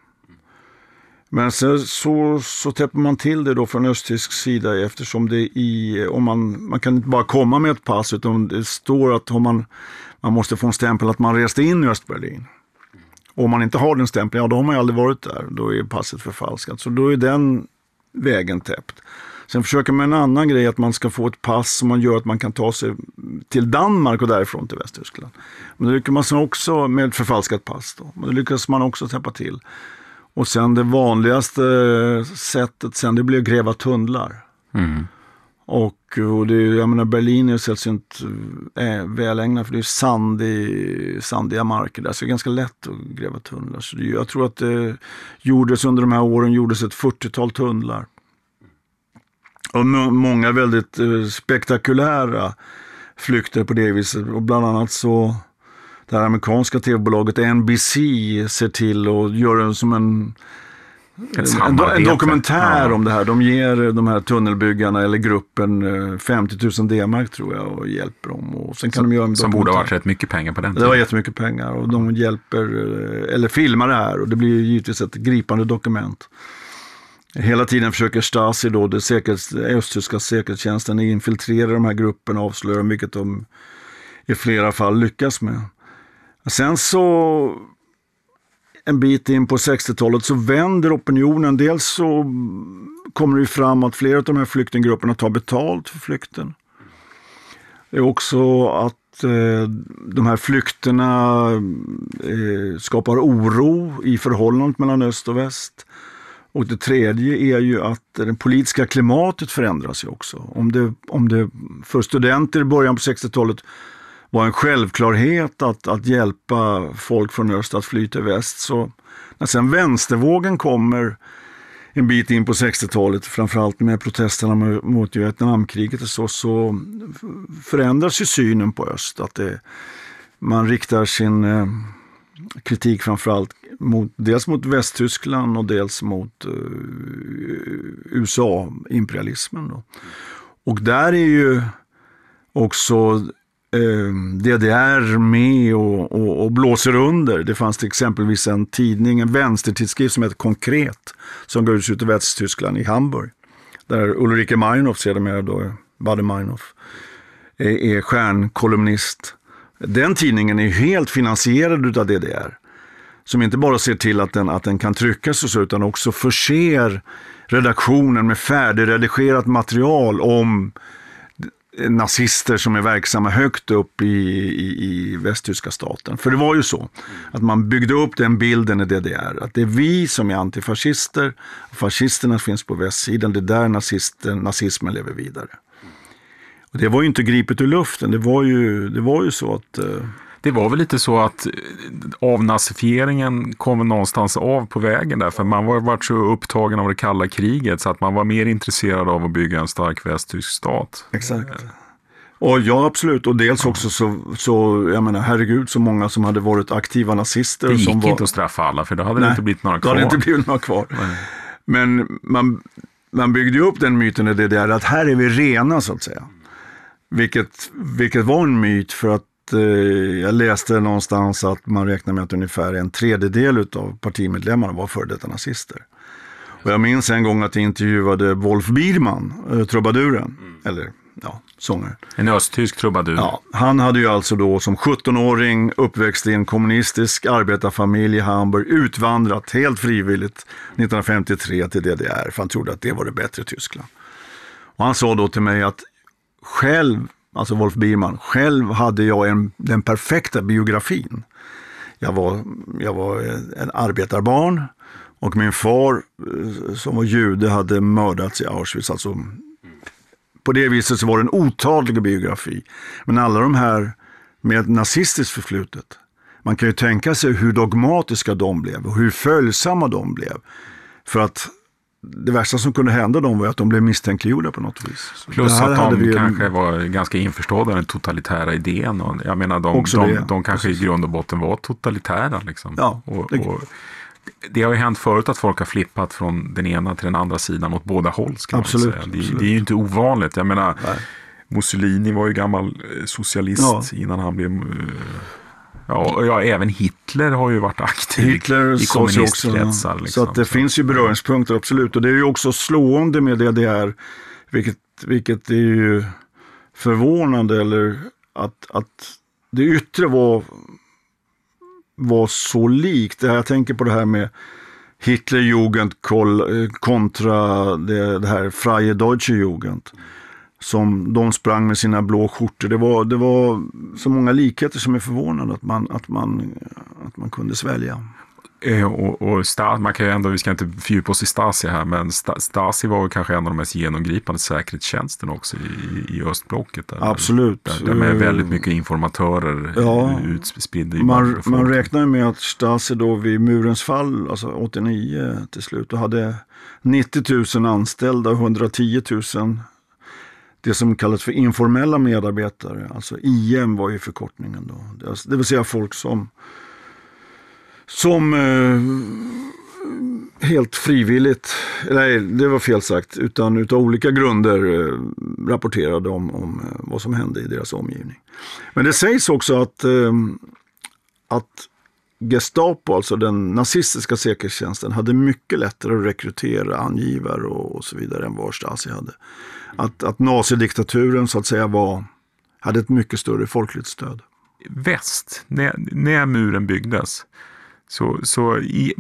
Men sen så, så täpper man till det då från östtysk sida eftersom det i, om man, man kan inte bara komma med ett pass utan det står att man, man måste få en stämpel att man reste in i Östberlin. Om man inte har den stämpeln, ja då har man ju aldrig varit där. Då är passet förfalskat. Så då är den vägen täppt. Sen försöker man en annan grej, att man ska få ett pass som man gör att man kan ta sig till Danmark och därifrån till Västtyskland. Men det lyckas man också med ett förfalskat pass. Då. Men det lyckas man också täppa till. Och sen det vanligaste eh, sättet sen, det blir att gräva tunnlar. Mm. Och, och det, jag menar Berlin är sällsynt äh, välägnat för det är sandig, sandiga marker där. Så det är ganska lätt att gräva tunnlar. Så det, jag tror att det gjordes under de här åren gjordes ett 40-tal tunnlar. Och många väldigt eh, spektakulära flykter på det viset. Och bland annat så det här amerikanska tv-bolaget NBC ser till och gör en som en en, en, dokumentär ja. om det här. De ger de här tunnelbyggarna eller gruppen 50 eh, 000 D-mark tror jag och hjälper dem. Och sen kan som, de göra en som borde ha varit rätt mycket pengar på den tiden. Det var jättemycket pengar och de hjälper, eh, eller filmar det här och det blir givetvis ett gripande dokument. Hela tiden försöker Stasi, då, det säkerhets, östtyska säkerhetstjänsten, infiltrera de här grupperna och avslöja vilket de i flera fall lyckas med. Sen så en bit in på 60-talet så vänder opinionen. Dels så kommer det fram att flera av de här flyktinggrupperna tar betalt för flykten. Det är också att eh, de här flykterna eh, skapar oro i förhållandet mellan öst och väst. Och det tredje är ju att det politiska klimatet förändras ju också. Om det, om det för studenter i början på 60-talet var en självklarhet att, att hjälpa folk från öst att fly till väst. Så när sen vänstervågen kommer en bit in på 60-talet, framförallt med protesterna mot Vietnamkriget och så, så förändras ju synen på öst. Att det, man riktar sin eh, kritik framförallt mot, dels mot Västtyskland och dels mot eh, USA-imperialismen. Och där är ju också Ehm, DDR med och, och, och, blåser under. Det fanns till exempelvis en tidning, en vänstertidskrift som heter Konkret, som går ut i Västtyskland, i Hamburg. Där Ulrike Meinhof, sedermera då Bader Meinhof, är, är stjärnkolumnist. Den tidningen är helt finansierad av DDR. Som inte bara ser till att den, att den kan tryckas och så, utan också förser redaktionen med färdigredigerat material om nazister som är verksamma högt upp i, i, i, västtyska staten. För det var ju så att man byggde upp den bilden i DDR, att det är vi som är antifascister, och fascisterna finns på västsidan, det är där nazisten, nazismen lever vidare. Och det var ju inte gripet ur luften, det var ju, det var ju så att eh, det var väl lite så att eh, avnazifieringen kom någonstans av på vägen där. För man var varit så upptagen av det kalla kriget så att man var mer intresserad av att bygga en stark västtysk stat. Exakt. Och ja, absolut. Och dels också så, så, jag menar, herregud, så många som hade varit aktiva nazister. Det gick som inte var... att straffa alla, för då hade Nej, det inte blivit några kvar. Då hade det inte blivit några kvar. Nej. Men man, man byggde ju upp den myten i DDR, att här är vi rena, så att säga. Vilket, vilket var en myt, för att Eh, jag läste någonstans att man räknar med att ungefär en tredjedel av partimedlemmarna var före detta nazister. Och jag minns en gång att jag intervjuade Wolf Biermann, eh, trubaduren, mm. eller ja, sångare. En östtysk trubadur. Ja, han hade ju alltså då som 17-åring uppväxt i en kommunistisk arbetarfamilj i Hamburg, utvandrat helt frivilligt 1953 till DDR, för han trodde att det var det bättre Tyskland. Och han sa då till mig att själv alltså Wolf Biermann. Själv hade jag en, den perfekta biografin. Jag var, jag var en arbetarbarn och min far eh, som var jude hade mördats i Auschwitz. Alltså, på det viset så var det en otadlig biografi. Men alla de här med nazistiskt förflutet, man kan ju tänka sig hur dogmatiska de blev och hur följsamma de blev. För att det värsta som kunde hända dem var att de blev misstänkliggjorda på något vis. Plus att de kanske var ganska införstådda med den totalitära idén. Och jag menar, de, de, de, de kanske Precis. i grund och botten var totalitära. Liksom. Ja, och, det... Och det har ju hänt förut att folk har flippat från den ena till den andra sidan åt båda håll. absolut, det, absolut. det, är ju inte ovanligt. Jag menar, Nej. Mussolini var ju gammal eh, socialist ja. innan han blev Ja, ja, även Hitler har ju varit aktiv Hitler i kommunistkretsar. Liksom. Så att det så. finns ju beröringspunkter, absolut. Och det är ju också slående med DDR, vilket, vilket är ju förvånande, eller att, att det yttre var, var så likt. Jag tänker på det här med Hitlerjugend kontra det, det här Freie Deutsche Jugend som de sprang med sina blå skjortor. Det var, det var så många likheter som är förvånande att man, att man, att man kunde svälja. Eh, och, och Stasi, man kan ju ändå, vi ska inte fördjupa oss i Stasi här, men Stasi var kanske en av de mest genomgripande säkerhetstjänsterna också i, i östblocket. Där, Absolut. Där, där med väldigt mycket informatörer ja, utspridda i Man, man räknar med att Stasi då vid murens fall, alltså 89 till slut, då hade 90 000 anställda och 110 000 det som kallas för informella medarbetare. Alltså IM var ju förkortningen då. Det vill säga folk som, som eh, helt frivilligt, nej det var fel sagt, utan utav olika grunder eh, rapporterade om, om eh, vad som hände i deras omgivning. Men det sägs också att, eh, att Gestapo, alltså den nazistiska säkerhetstjänsten, hade mycket lättare att rekrytera angivare och, och så vidare än vad Stasi hade att, att nazidiktaturen så att säga var, hade ett mycket större folkligt stöd. Väst, när, när muren byggdes, så, så i,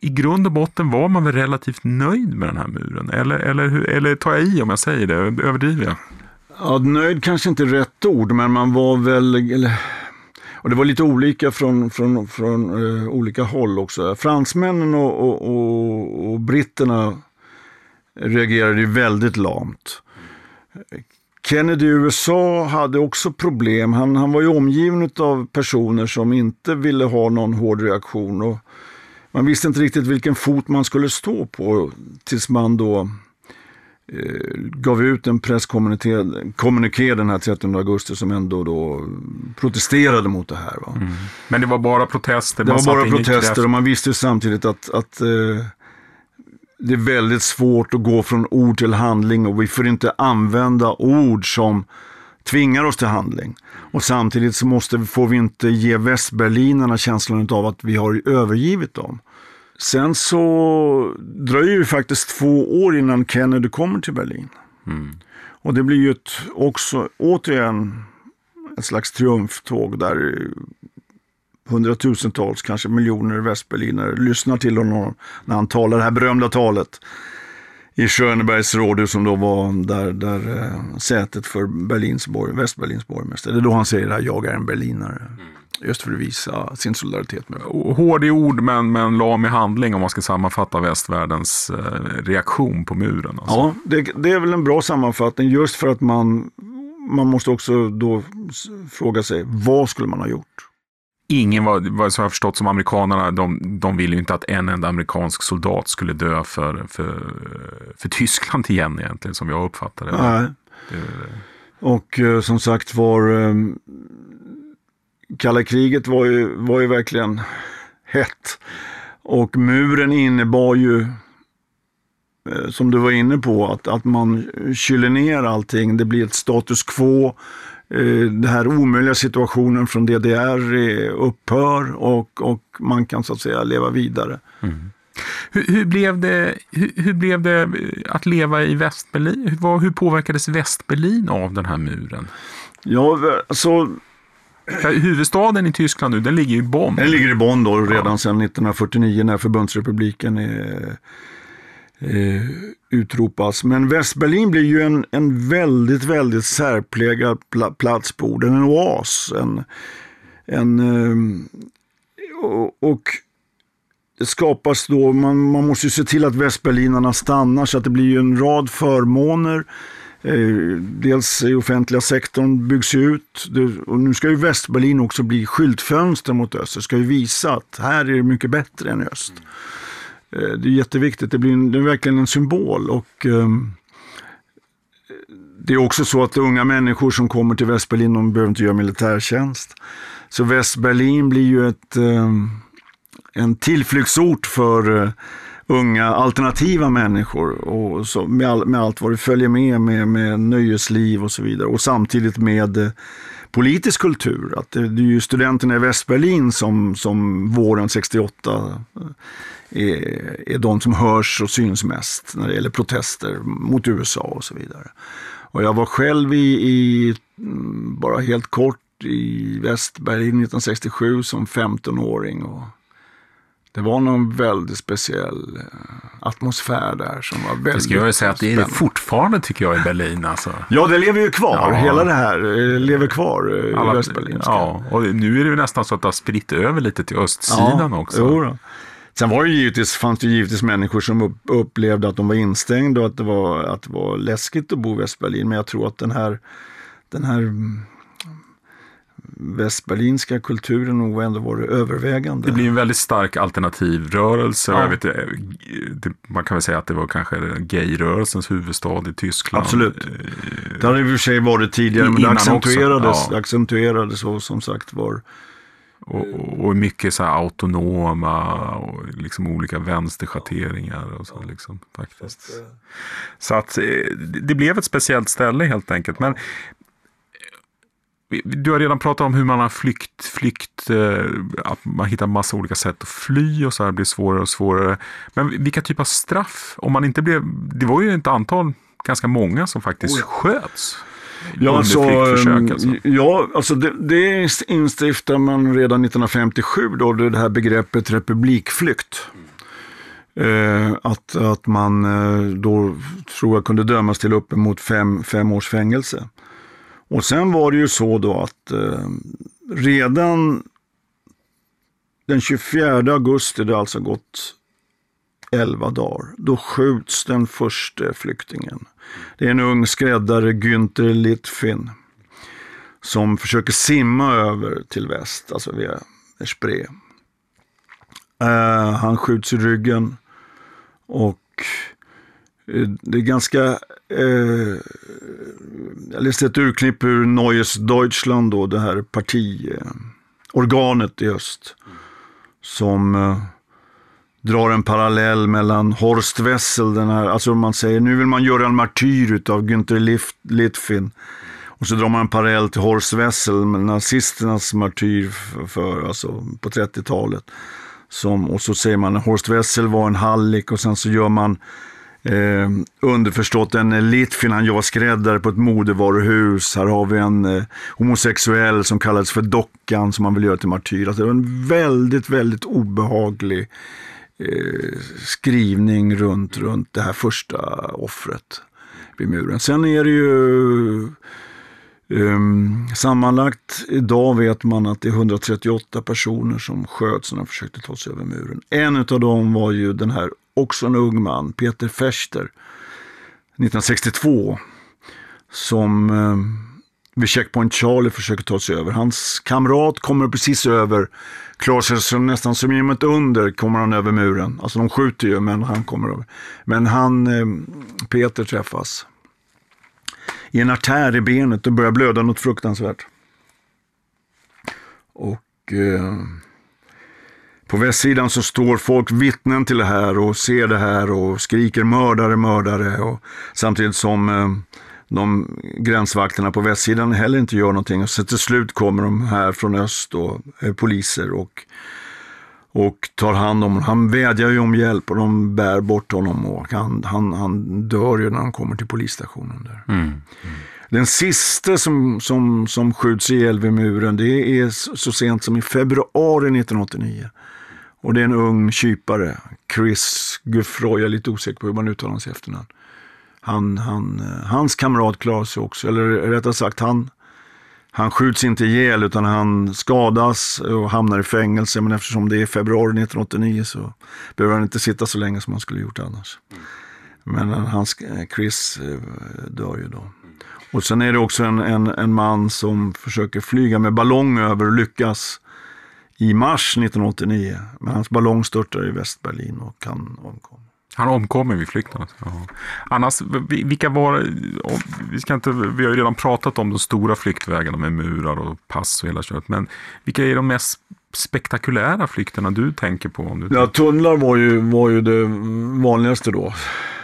i grund och botten var man väl relativt nöjd med den här muren? Eller, eller, eller tar jag i om jag säger det? Överdriver jag? Ja, nöjd kanske inte är rätt ord, men man var väl... Eller, och det var lite olika från, från, från uh, olika håll också. Fransmännen och, och, och, och britterna reagerade ju väldigt lamt. Kennedy i USA hade också problem. Han, han var ju omgiven av personer som inte ville ha någon hård reaktion. Och man visste inte riktigt vilken fot man skulle stå på tills man då gav ut en presskommuniké den här 13 augusti som ändå då protesterade mot det här. Va? Mm. Men det var bara protester? Det var bara protester och man visste samtidigt att, att eh, det är väldigt svårt att gå från ord till handling och vi får inte använda ord som tvingar oss till handling. Och samtidigt så måste, får vi inte ge västberlinarna känslan av att vi har övergivit dem. Sen så dröjer det faktiskt två år innan Kennedy kommer till Berlin. Mm. Och det blir ju ett, också återigen ett slags triumftåg där hundratusentals, kanske miljoner västberlinare lyssnar till honom när han talar det här berömda talet i Schönebergs rådhus som då var där, där äh, sätet för Berlins borg, Västberlins borgmästare. Det är då han säger att jag är en berlinare. Mm. Just för att visa sin solidaritet med Hård i ord men, men lam i handling om man ska sammanfatta västvärldens eh, reaktion på muren. Alltså. Ja, det, det, är väl en bra sammanfattning just för att man, man måste också då fråga sig vad skulle man ha gjort? ingen var, vad jag har förstått som amerikanerna, de, de ville ju inte att en enda amerikansk soldat skulle dö för, för, för Tyskland igen egentligen, som jag uppfattade det. Nej. det och eh, som sagt var, eh, kalla kriget var ju, var ju verkligen hett. Och muren innebar ju, eh, som du var inne på, att, att man kyler ner allting. Det blir ett status quo. Eh, den här omöjliga situationen från DDR upphör och, och man kan så att säga leva vidare. Mm. Hur, hur, blev det, hur, hur, blev det att leva i Västberlin? Hur, hur påverkades Västberlin av den här muren? Ja, alltså Huvudstaden i Tyskland nu, den ligger i Bonn. Den ligger i Bonn då, redan ja. sedan 1949 när förbundsrepubliken är, är, utropas. Men Västberlin blir ju en, en väldigt, väldigt särplägad plats på orden, en oas. En, en, eh, och, och det skapas då, man, man måste ju se till att västberlinarna stannar så att det blir ju en rad förmåner Eh, Eh, dels i offentliga sektorn byggs ut och nu ska ju Västberlin också bli skyltfönster mot öst. Det ska ju visa att här är det mycket bättre än i öst. Eh, det är jätteviktigt, det, blir det är verkligen en symbol. och ehm, det är också så att unga människor som kommer till Västberlin, de behöver inte göra militärtjänst. Så Västberlin blir ju ett, ehm, en tillflyktsort för eh, unga alternativa människor och så, med, all, med allt vad det följer med, med, med nöjesliv och så vidare. Och samtidigt med eh, politisk kultur. Att det, det är ju studenterna i Västberlin som, som våren 68 eh, är, är de som hörs och syns mest när det gäller protester mot USA och så vidare. Och jag var själv i, i mm, bara helt kort i Västberlin 1967 som 15-åring. Och det var någon väldigt speciell eh, atmosfär där som var väldigt Det ska jag säga att det är fortfarande tycker jag i Berlin. Alltså. Ja, det lever ju kvar. Ja. Hela det här eh, lever kvar i Alla. Ja, och nu är det ju nästan så att det har spritt över lite till östsidan ja, också. Jo Sen var det givetvis, fanns det givetvis människor som upplevde att de var instängda och att det var, att det var läskigt att bo i Västberlin. Men jag tror att den här, den här västberlinska kulturen nog ändå varit övervägande. Det blir en väldigt stark alternativrörelse. Ja. Vet, man kan väl säga att det var kanske gayrörelsens huvudstad i Tyskland. Absolut. Eh, det hade i och för sig varit tidigare, men det accentuerades, ja. accentuerades och som sagt var och, och, mycket så autonoma och liksom olika vänsterschatteringar och så liksom faktiskt. Så att eh, det blev ett speciellt ställe helt enkelt. Men du har redan pratat om hur man har flykt, flykt eh, att man hittar massa olika sätt att fly och så här blir svårare och svårare. Men vilka typer av straff? Om man inte blev, det var ju ett antal, ganska många som faktiskt oh. sköts. Ja, alltså, alltså. ja, alltså det, det instiftar man redan 1957 då, det här begreppet republikflykt. Eh, att, att man eh, då tror jag kunde dömas till uppemot fem, fem års fängelse. Och sen var det ju så då att eh, redan den 24 augusti, det har alltså gått 11 dagar, då skjuts den första flyktingen. Det är en ung skräddare, Günther Litfin, som försöker simma över till väst, alltså via Spree. Eh, han skjuts i ryggen och Eh, det är ganska, eh, jag läste ett urklipp ur Neues Deutschland då, det här partiorganet i öst. Som eh, drar en parallell mellan Horst Wessel, den här, alltså man säger nu vill man göra en martyr utav Günther Littfin. Och så drar man en parallell till Horst Wessel, nazisternas martyr för, för alltså på 30-talet. Som, och så säger man att Horst Wessel var en hallick och sen så gör man eh, underförstått en Litfin, han var skräddare på ett modevaruhus. Här har vi en eh, homosexuell som kallades för Dockan som man vill göra till martyr. Alltså, det var en väldigt, väldigt obehaglig eh, skrivning runt, runt det här första offret vid muren. Sen är det ju Um, sammanlagt idag vet man att det är 138 personer som sköts när de försökte ta sig över muren. En av dem var ju den här, också en ung man, Peter Fester, 1962, som eh, vid Checkpoint Charlie försöker ta sig över. Hans kamrat kommer precis över, klarar sig nästan som genom ett under, kommer han över muren. Alltså de skjuter ju, men han kommer över. Men han, eh, Peter träffas i en artär i benet och börjar blöda något fruktansvärt. Och eh, på västsidan så står folk vittnen till det här och ser det här och skriker mördare, mördare. Och, samtidigt som eh, de gränsvakterna på västsidan heller inte gör någonting. Och så till slut kommer de här från öst, och, eh, poliser och och tar hand om honom. Han vädjar ju om hjälp och de bär bort honom och han, han, han dör ju när han kommer till polisstationen där. Mm. Mm. Den sista som, som, som skjuts ihjäl vid muren, det är så sent som i februari 1989. Och det är en ung kypare, Chris Guffroy, jag är lite osäker på hur man uttalar hans efternamn. Han, han, eh, hans kamrat klarar sig också, eller rättare sagt han, han skjuts inte ihjäl utan han skadas och hamnar i fängelse. Men eftersom det är februari 1989 så behöver han inte sitta så länge som han skulle gjort annars. Men hans, Chris eh, dör ju då. Och sen är det också en, en, en man som försöker flyga med ballong över och lyckas i mars 1989. Men hans ballong störtar i Västberlin och han omkom. Han omkommer vid flykten. Ja. Annars, vilka var vi, ska inte, vi har ju redan pratat om de stora flyktvägarna med murar och pass och hela köret. Men vilka är de mest spektakulära flykterna du tänker på? Om du ja, tunnlar var ju, var ju det vanligaste då.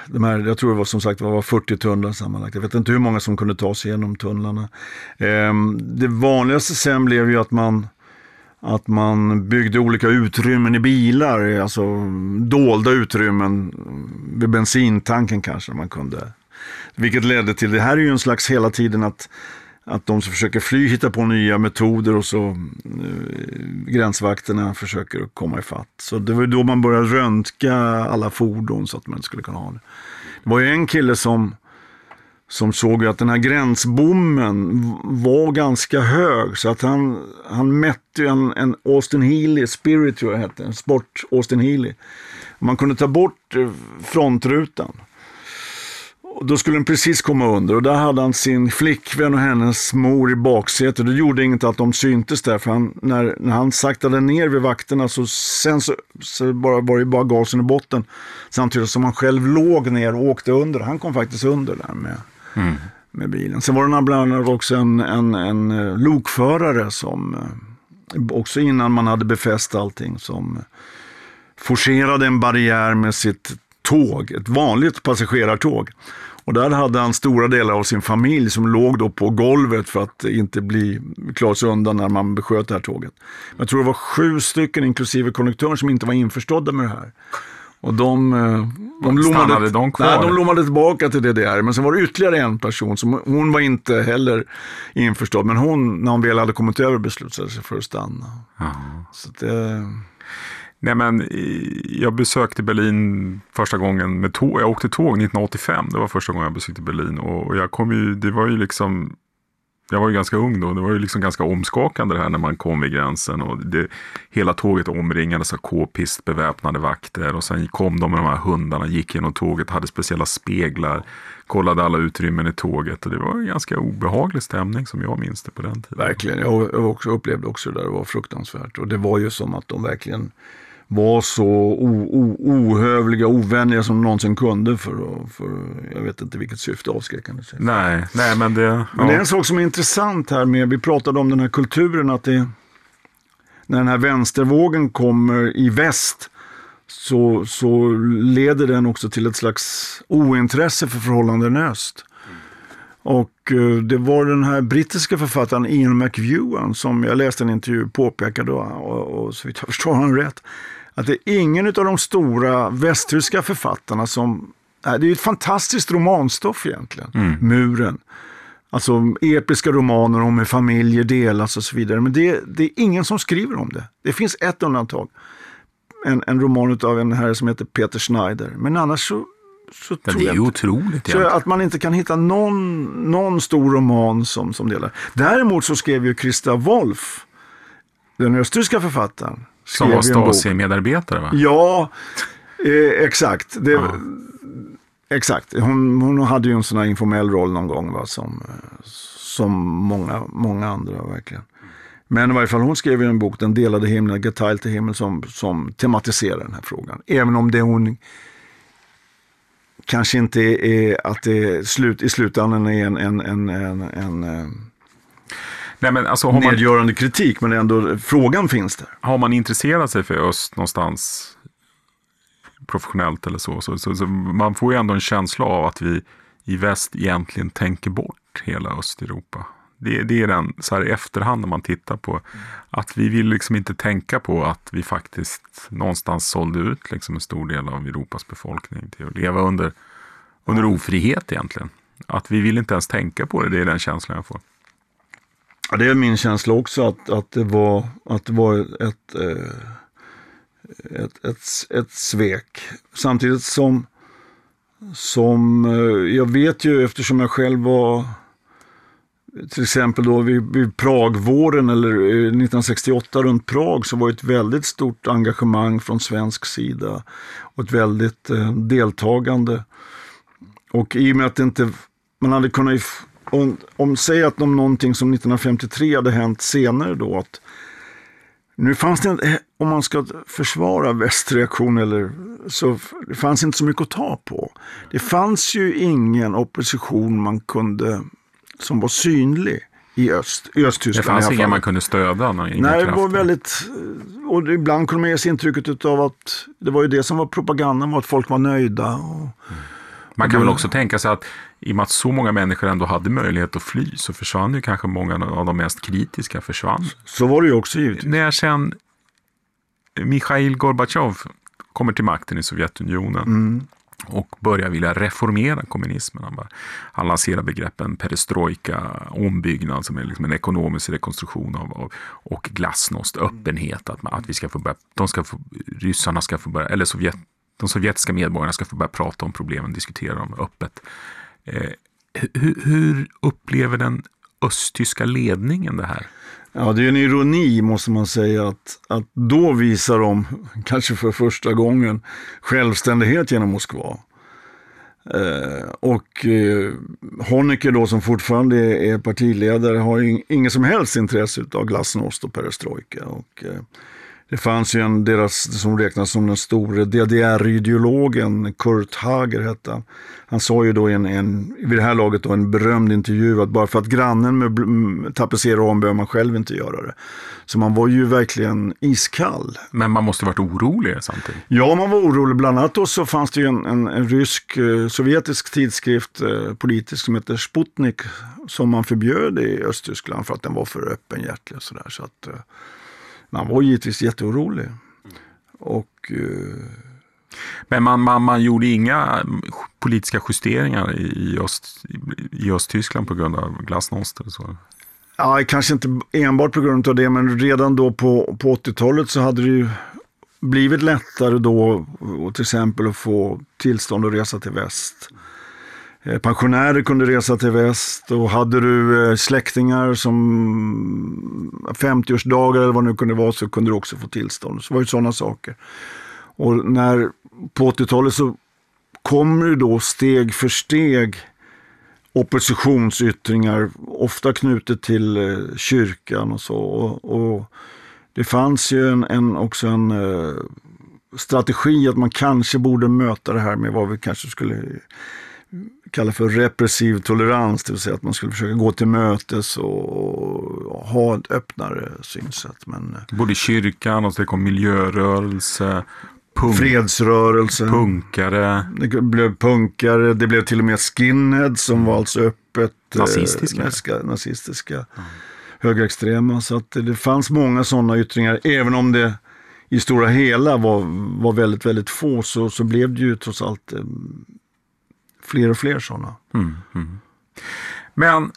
De här, jag tror det var som sagt var 40 tunnlar sammanlagt. Jag vet inte hur många som kunde ta sig igenom tunnlarna. Ehm, det vanligaste sen blev ju att man att man byggde olika utrymmen i bilar, alltså dolda utrymmen vid bensintanken kanske man kunde. Vilket ledde till, det här är ju en slags hela tiden att, att de som försöker fly hittar på nya metoder och så eh, gränsvakterna försöker komma ifatt. Så det var då man började röntga alla fordon så att man skulle kunna ha det. Det var ju en kille som som såg att den här gränsbommen var ganska hög. Så att han, han mätte en, en Austin Healey, Spirit tror jag hette, en sport Austin Healey. Man kunde ta bort eh, frontrutan. Och då skulle den precis komma under och där hade han sin flickvän och hennes mor i baksätet. Det gjorde inget att de syntes där, för han, när, när han saktade ner vid vakterna så sen så, så bara, var det bara gasen i botten. Samtidigt som han själv låg ner och åkte under. Han kom faktiskt under där med mm. med bilen. Sen var det bland annat också en, en, en eh, lokförare som, eh, också innan man hade befäst allting, som eh, forcerade en barriär med sitt tåg, ett vanligt passagerartåg. Och där hade han stora delar av sin familj som låg då på golvet för att inte bli klara sig undan när man besköt det här tåget. Jag tror det var sju stycken, inklusive konduktören, som inte var införstådda med det här. Och de, eh, de, lommade, de kvar? Nej, de lommade tillbaka till DDR. Men sen var det ytterligare en person, som, hon var inte heller införstådd. Men hon, när hon väl hade kommit över, beslutade sig för att stanna. Så det... Nej, men jag besökte Berlin första gången med tåg. Jag åkte tåg 1985. Det var första gången jag besökte Berlin. Och jag kom ju, det var ju liksom jag var ju ganska ung då. Det var ju liksom ganska omskakande det här när man kom vid gränsen. Och det, hela tåget omringades av k-pist beväpnade vakter. Och sen kom de med de här hundarna, gick genom tåget, hade speciella speglar. Kollade alla utrymmen i tåget. Och det var en ganska obehaglig stämning som jag minns det på den tiden. Verkligen. Jag, också upplevde också det där. Det var fruktansvärt. Och det var ju som att de verkligen var så ohövliga, ovänliga som någonsin kunde för, för jag vet inte vilket syfte avskräckande. Nej, nej men det... Ja. Men det är en sak som är intressant här med, vi pratade om den här kulturen, att det, när den här vänstervågen kommer i väst så, så leder den också till ett slags ointresse för förhållanden i öst. Och eh, det var den här brittiska författaren Ian McEwan som jag läste en intervju påpekade, och, och så vitt jag förstår han rätt, att det är ingen av de stora västtyska författarna som, det är ett fantastiskt romanstoff egentligen, mm. Muren. Alltså episka romaner om hur familjer delas och så vidare. Men det, det är ingen som skriver om det. Det finns ett undantag. En, en roman av en herre som heter Peter Schneider. Men annars så så ja, det är ju otroligt. Så att man inte kan hitta någon, någon stor roman som, som delar. Däremot så skrev ju Christa Wolf, den östtyska författaren. Som var Stasi-medarbetare va? Ja, eh, exakt. Det, ja. Exakt. Hon, hon hade ju en sån här informell roll någon gång va, som, som många, många andra verkligen. Men i varje fall hon skrev ju en bok, Den delade himlen, Geteilte himmel, som, som tematiserar den här frågan. Även om det hon kanske inte är att det slut, i slutändan är en, en, en, en, en eh, Nej, men alltså, har nedgörande man, kritik, men ändå frågan finns där. Har man intresserat sig för öst någonstans professionellt eller så, så, så, så, man får ju ändå en känsla av att vi i väst egentligen tänker bort hela Östeuropa. Det, det är den, så här i efterhand när man tittar på, att vi vill liksom inte tänka på att vi faktiskt någonstans sålde ut liksom en stor del av Europas befolkning till att leva under, under ofrihet egentligen. Att vi vill inte ens tänka på det, det är den känslan jag får. Ja, det är min känsla också att, att, det, var, att det var ett, eh, ett, ett, ett svek. Samtidigt som, som eh, jag vet ju eftersom jag själv var till exempel då vid, vid Pragvåren eller eh, 1968 runt Prag så var det ett väldigt stort engagemang från svensk sida och ett väldigt eh, deltagande. Och i och med att det inte, man hade kunnat, om, om säg att om någonting som 1953 hade hänt senare då, att nu fanns det, inte, om man ska försvara västreaktion eller så, det fanns inte så mycket att ta på. Det fanns ju ingen opposition man kunde som var synlig i öst, i Östtyskland. Det fanns ingen man kunde stödja? Nej, det var väldigt, och ibland kunde man ge sig intrycket av att det var ju det som var propagandan, var att folk var nöjda. Och, man kan väl också tänka sig att i och med att så många människor ändå hade möjlighet att fly så försvann ju kanske många av de mest kritiska försvann. Så var det ju också givetvis. När sen Mikhail Gorbatjov kommer till makten i Sovjetunionen mm och börjar vilja reformera kommunismen. Han, bara, han lanserar begreppen perestrojka, ombyggnad som är liksom en ekonomisk rekonstruktion av, av och glasnost, öppenhet. Att, man, att vi ska få börja, de ska få, ryssarna ska få börja, eller Sovjet, de sovjetiska medborgarna ska få börja prata om problemen, diskutera dem öppet. Eh, hur, hur upplever den östtyska ledningen det här? Ja, det är en ironi måste man säga att, att då visar de, kanske för första gången, självständighet genom Moskva. Eh, och eh, Honecker då som fortfarande är partiledare har in, inget som helst intresse av glasnost och perestrojka. Och, eh, det fanns ju en, deras, som räknas som den store DDR-ideologen, Kurt Hager hette han. Han sa ju då i en, en, vid det här laget då en berömd intervju att bara för att grannen med tapetserar om behöver man själv inte göra det. Så man var ju verkligen iskall. Men man måste varit orolig samtidigt? Ja, man var orolig. Bland annat då så fanns det ju en, en, en rysk, eh, sovjetisk tidskrift, eh, politisk, som heter Sputnik, som man förbjöd i Östtyskland för att den var för öppenhjärtig och sådär. Så att, eh, man var givetvis jätteorolig. Och, eh, Men man, man, man gjorde inga politiska justeringar i, Öst, i Östtyskland på grund av glasnost? Så. Ja, kanske inte enbart på grund av det, men redan då på, på 80-talet så hade det ju blivit lättare då till exempel att få tillstånd att resa till väst. Eh, pensionärer kunde resa till väst och hade du eh, släktingar som 50-årsdagar eller vad det nu kunde vara så kunde du också få tillstånd. Så var det sådana saker. Och när, på 80-talet så kommer det då steg för steg oppositionsyttringar, ofta knutet till eh, kyrkan och så. Och, och det fanns ju en, en också en strategi att man kanske borde möta det här med vad vi kanske skulle kalla för repressiv tolerans, det vill säga att man skulle försöka gå till mötes och ha ett öppnare synsätt. Men, Både kyrkan och så kom miljörörelse, punk, fredsrörelse, punkare. det blev punkare, det blev till och med skinhead som var alltså öppet eh, Nazistiska. nazistiska, nazistiska högerextrema. Så att det fanns många sådana yttringar, även om det i stora hela var, var väldigt, väldigt få så, så blev det ju trots allt eh, fler och fler sådana. Mm, mm. Men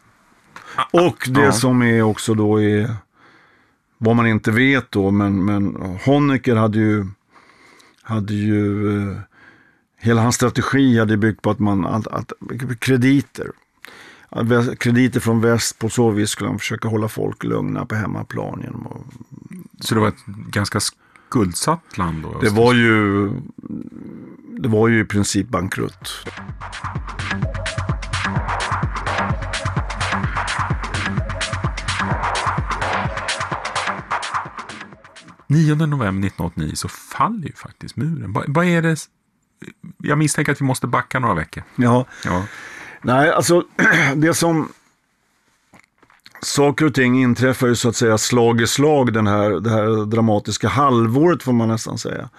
Och det Ja. som är också då är, vad man inte vet då, men, men Honecker hade ju, hade ju, eh, hela hans strategi hade byggt på att man, att, att krediter, krediter från väst, på så vis skulle han försöka hålla folk lugna på hemmaplan genom att så det var ett ganska skuldsatt land då? Det var ju, det var ju i princip bankrutt. — 9 november 1989 så faller ju faktiskt muren. Vad, är det? Jag misstänker att vi måste backa några veckor. Ja, Ja. nej, alltså det som saker och ting inträffar ju så att säga slag i slag den här, det här dramatiska halvåret får man nästan säga.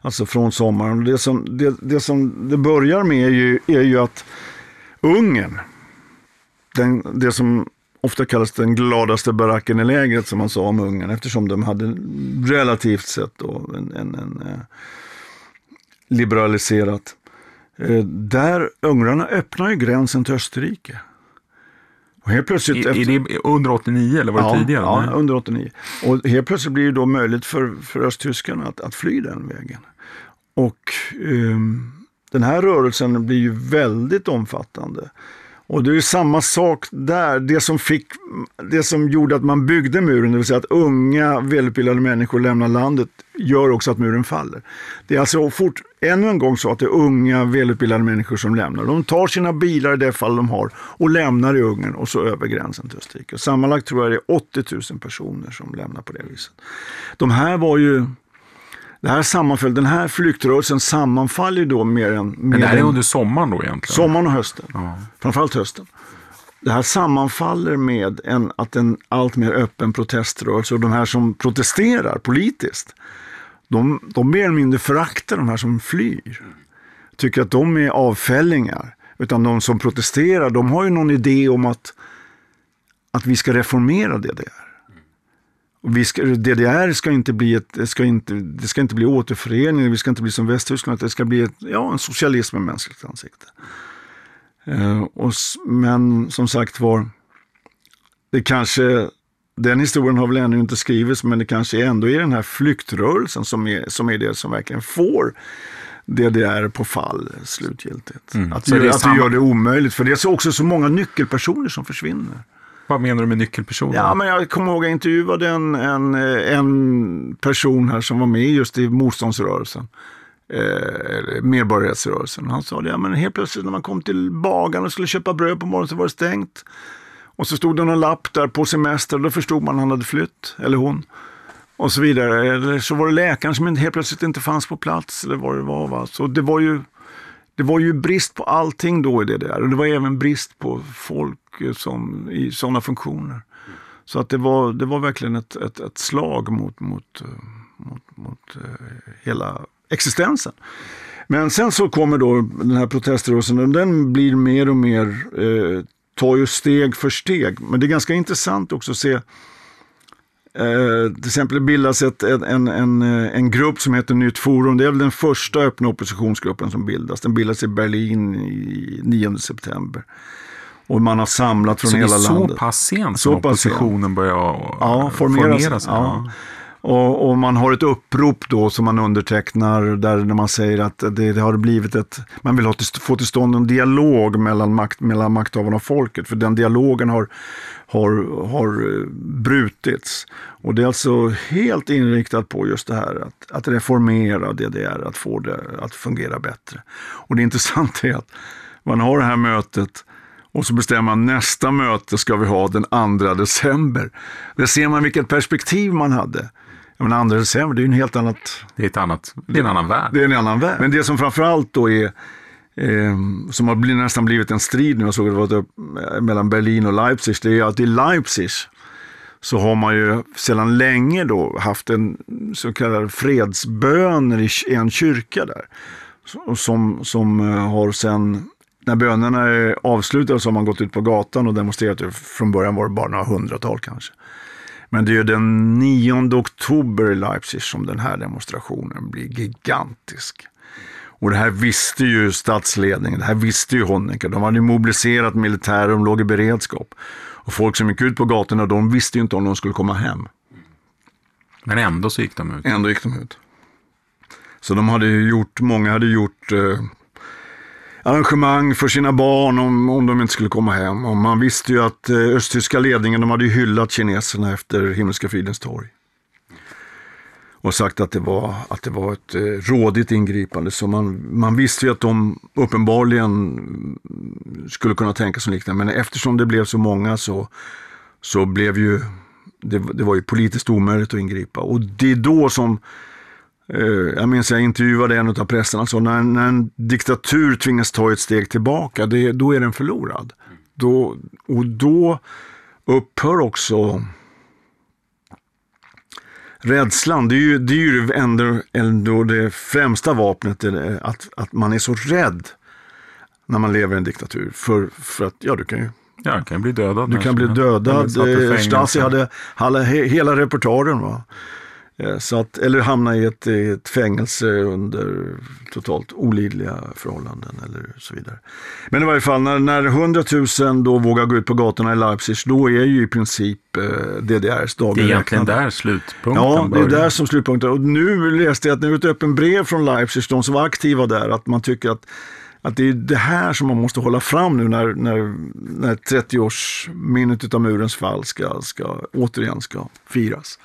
Alltså från sommaren. Det som det, det, som det börjar med är ju, är ju att Ungern, den, det som ofta kallas den gladaste baracken i lägret som man sa om Ungern eftersom de hade relativt sett då en, en, en eh, liberaliserat. Eh, där ungrarna öppnar ju gränsen till Österrike. Och helt plötsligt... Är, är det under 89 eller var det ja, tidigare? Ja, Nej. under 89. Och helt plötsligt blir det då möjligt för, för östtyskarna att, att fly den vägen. Och ehm, den här rörelsen blir ju väldigt omfattande. Och det är samma sak där. Det som, fick, det som gjorde att man byggde muren, det vill säga att unga välutbildade människor lämnar landet, gör också att muren faller. Det är alltså fort, ännu en gång så att det är unga välutbildade människor som lämnar. De tar sina bilar i det fall de har och lämnar i Ungern och så över gränsen till Österrike. Sammanlagt tror jag det är 80 000 personer som lämnar på det viset. De här var ju det här sammanföll, den här flyktrörelsen sammanfaller då mer än... Men mer det här är under sommaren då egentligen? Sommaren och hösten. Ja. Framförallt hösten. Det här sammanfaller med en, att en allt mer öppen proteströrelse och de här som protesterar politiskt, de, de mer eller mindre föraktar de här som flyr. Tycker att de är avfällingar. Utan de som protesterar, de har ju någon idé om att, att vi ska reformera DDR. Vi ska, DDR ska inte bli ett, ska inte, det ska inte bli återförening, vi ska inte bli som Västtyskland, det ska bli ett, ja, en socialism med mänskligt ansikte. Eh, och, men som sagt var, det kanske, den historien har väl ännu inte skrivits, men det kanske ändå är den här flyktrörelsen som är, som är det som verkligen får DDR på fall slutgiltigt. Mm. Att, det, att samma- gör det omöjligt, för det är så också så många nyckelpersoner som försvinner. Vad menar du med nyckelpersoner? Ja, men jag kommer ihåg att jag intervjuade en, en, eh, en person här som var med just i motståndsrörelsen. Eh, medborgarrättsrörelsen. Han sa det, ja, men helt plötsligt när man kom till bagaren och skulle köpa bröd på morgonen så var det stängt. Och så stod det någon lapp där på semester och då förstod man att han hade flytt, eller hon. Och så vidare. Eller så var det läkaren som helt plötsligt inte fanns på plats, eller vad det var. Va? Så det var ju det var ju brist på allting då i det där. Och det var även brist på folk som, i sådana funktioner. Så att det var, det var verkligen ett, ett, ett slag mot, mot, eh, mot, mot eh, hela existensen. Men sen så kommer då den här proteströrelsen och den blir mer och mer, eh, tar ju steg för steg. Men det är ganska intressant också att se Eh, till exempel bildas ett, en, en, eh, en grupp som heter Nytt Forum. Det är väl den första öppna oppositionsgruppen som bildas. Den bildas i Berlin i 9 september. Och man har samlat från så det är hela så landet. pass sent Så som pass sent. oppositionen börjar Ja, formera sig. Ja. Och, och man har ett upprop då som man undertecknar där när man säger att det, det har blivit ett, man vill ha till, få till stånd en dialog mellan, makt, mellan makthavarna och folket. För den dialogen har, har, har brutits. Och det är alltså helt inriktat på just det här att, att reformera DDR, att få det att fungera bättre. Och det intressanta är att man har det här mötet och så bestämmer man nästa möte ska vi ha den 2 december. Där ser man vilket perspektiv man hade. Men andra december, det är ju en helt annat... Det är, ett annat, det är en annan värld. Det är en annan värld. Men det som framförallt då är, eh, som har blivit, nästan blivit en strid nu, jag såg det var upp, mellan Berlin och Leipzig, det är att i Leipzig så har man ju sedan länge då haft en så kallad fredsböner i en kyrka där. Som, som eh, har sen, när bönerna är avslutade så har man gått ut på gatan och demonstrerat. Från början var det bara några hundratal kanske. Men det är ju den 9 oktober i Leipzig som den här demonstrationen blir gigantisk. Och det här visste ju statsledningen, det här visste ju Honecker. De hade mobiliserat militärer, de låg i beredskap. Och folk som gick ut på gatorna, de visste ju inte om de skulle komma hem. Men ändå så gick de ut. Ändå gick de ut. Så de hade gjort, många hade gjort eh, arrangemang för sina barn om, om de inte skulle komma hem. Och man visste ju att eh, östtyska ledningen, de hade hyllat kineserna efter Himmelska fridens torg. Och sagt att det var, att det var ett eh, rådigt ingripande. Så man, man visste ju att de uppenbarligen skulle kunna tänka sig liknande. Men eftersom det blev så många så, så blev ju, det, det var ju politiskt omöjligt att ingripa. Och det är då som jag minns jag intervjuade en av prästerna som när, när en diktatur tvingas ta ett steg tillbaka, det, då är den förlorad. Då, och då upphör också rädslan. Det är ju, det är ju ändå, ändå det främsta vapnet, att, att man är så rädd när man lever i en diktatur. För, för att, ja du kan ju Ja, kan bli dödad. Du kan bli dödad. Stasi hade, hade hela repertoaren. Va? Eh, så att, eller hamna i ett, ett fängelse under totalt olidliga förhållanden eller så vidare. Men i varje fall när, när 100 000 då vågar gå ut på gatorna i Leipzig, då är ju i princip eh, DDRs dagar Det är egentligen där slutpunkten Ja, det är där som slutpunkten. Och nu läste jag att det är ett öppen brev från Leipzig, de som var aktiva där, att man tycker att att det är det här som man måste hålla fram nu när, när, när 30-årsminnet av murens fall ska, ska, återigen ska firas.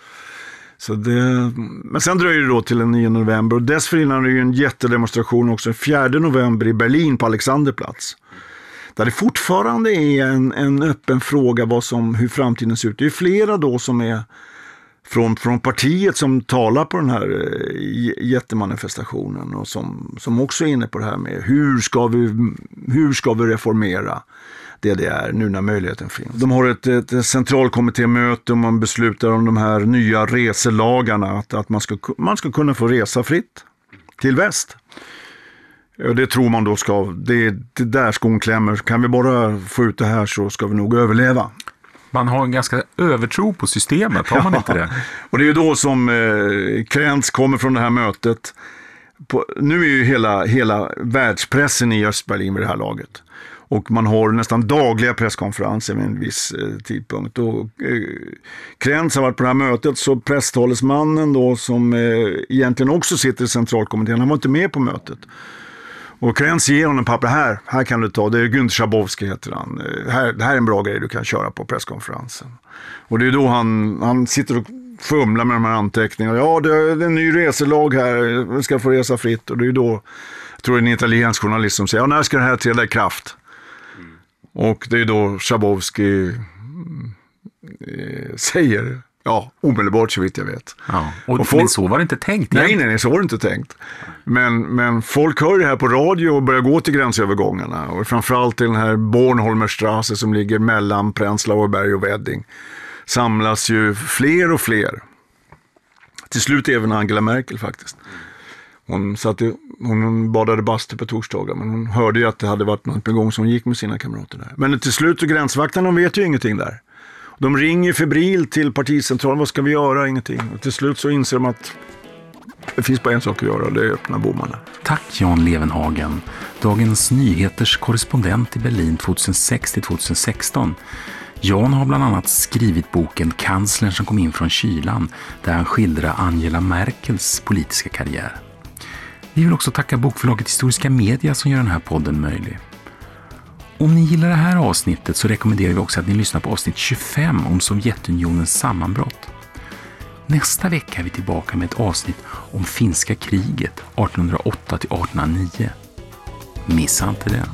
Så det, men sen dröjer det då till den 9 november och dessförinnan är det ju en jättedemonstration också den 4 november i Berlin på Alexanderplatz. Där det fortfarande är en, en öppen fråga vad som, hur framtiden ser ut. Det är flera då som är från, från partiet som talar på den här eh, jättemanifestationen och som, som också är inne på det här med hur ska vi, hur ska vi reformera? DDR nu när möjligheten finns. De har ett, ett centralkommittémöte och man beslutar om de här nya reselagarna, att, att man, ska, man ska kunna få resa fritt till väst. Och det tror man då ska, det är där skon klämmer. Kan vi bara få ut det här så ska vi nog överleva. Man har en ganska övertro på systemet, har man inte det? och det är ju då som eh, Krentz kommer från det här mötet. På, nu är ju hela, hela världspressen i Östberlin vid det här laget. Och man har nästan dagliga presskonferenser vid en viss eh, tidpunkt. Och, eh, Krentz har varit på det här mötet, så presstalesmannen då som eh, egentligen också sitter i centralkommittén, han var inte med på mötet. Och Krentz ger honom papper, här, här kan du ta, det är Günther Schabowski heter han. Eh, här, det här är en bra grej du kan köra på presskonferensen. Och det är då han, han sitter och fumlar med de här anteckningarna. Ja, det är en ny reselag här, vi ska få resa fritt. Och det är då, jag tror det är en italiensk journalist som säger, ja, när ska det här träda i kraft? Och det är då Schabowski eh, säger, ja, omedelbart så vitt jag vet. Ja, och, och folk, men så var det inte tänkt. Nej, nej, nej, så var det inte tänkt. Men, men folk hör det här på radio och börjar gå till gränsövergångarna. Och framförallt till den här Bornholmerstrasse som ligger mellan Prenzlauer och Wedding. Samlas ju fler och fler. Till slut även Angela Merkel faktiskt. Hon, satt i, hon badade bastu på torsdagar, men hon hörde ju att det hade varit något på gång så hon gick med sina kamrater där. Men till slut, och gränsvakterna, de vet ju ingenting där. De ringer febrilt till particentralen, vad ska vi göra? Ingenting. Och till slut så inser de att det finns bara en sak att göra och det är att öppna bommarna. Tack Jan Levenhagen, Dagens Nyheters korrespondent i Berlin 2006 till 2016. Jan har bland annat skrivit boken Kanslern som kom in från kylan där han skildrar Angela Merkels politiska karriär. Vi vill också tacka bokförlaget Historiska Media som gör den här podden möjlig. Om ni gillar det här avsnittet så rekommenderar vi också att ni lyssnar på avsnitt 25 om Sovjetunionens sammanbrott. Nästa vecka är vi tillbaka med ett avsnitt om finska kriget 1808-1809. Missa inte det!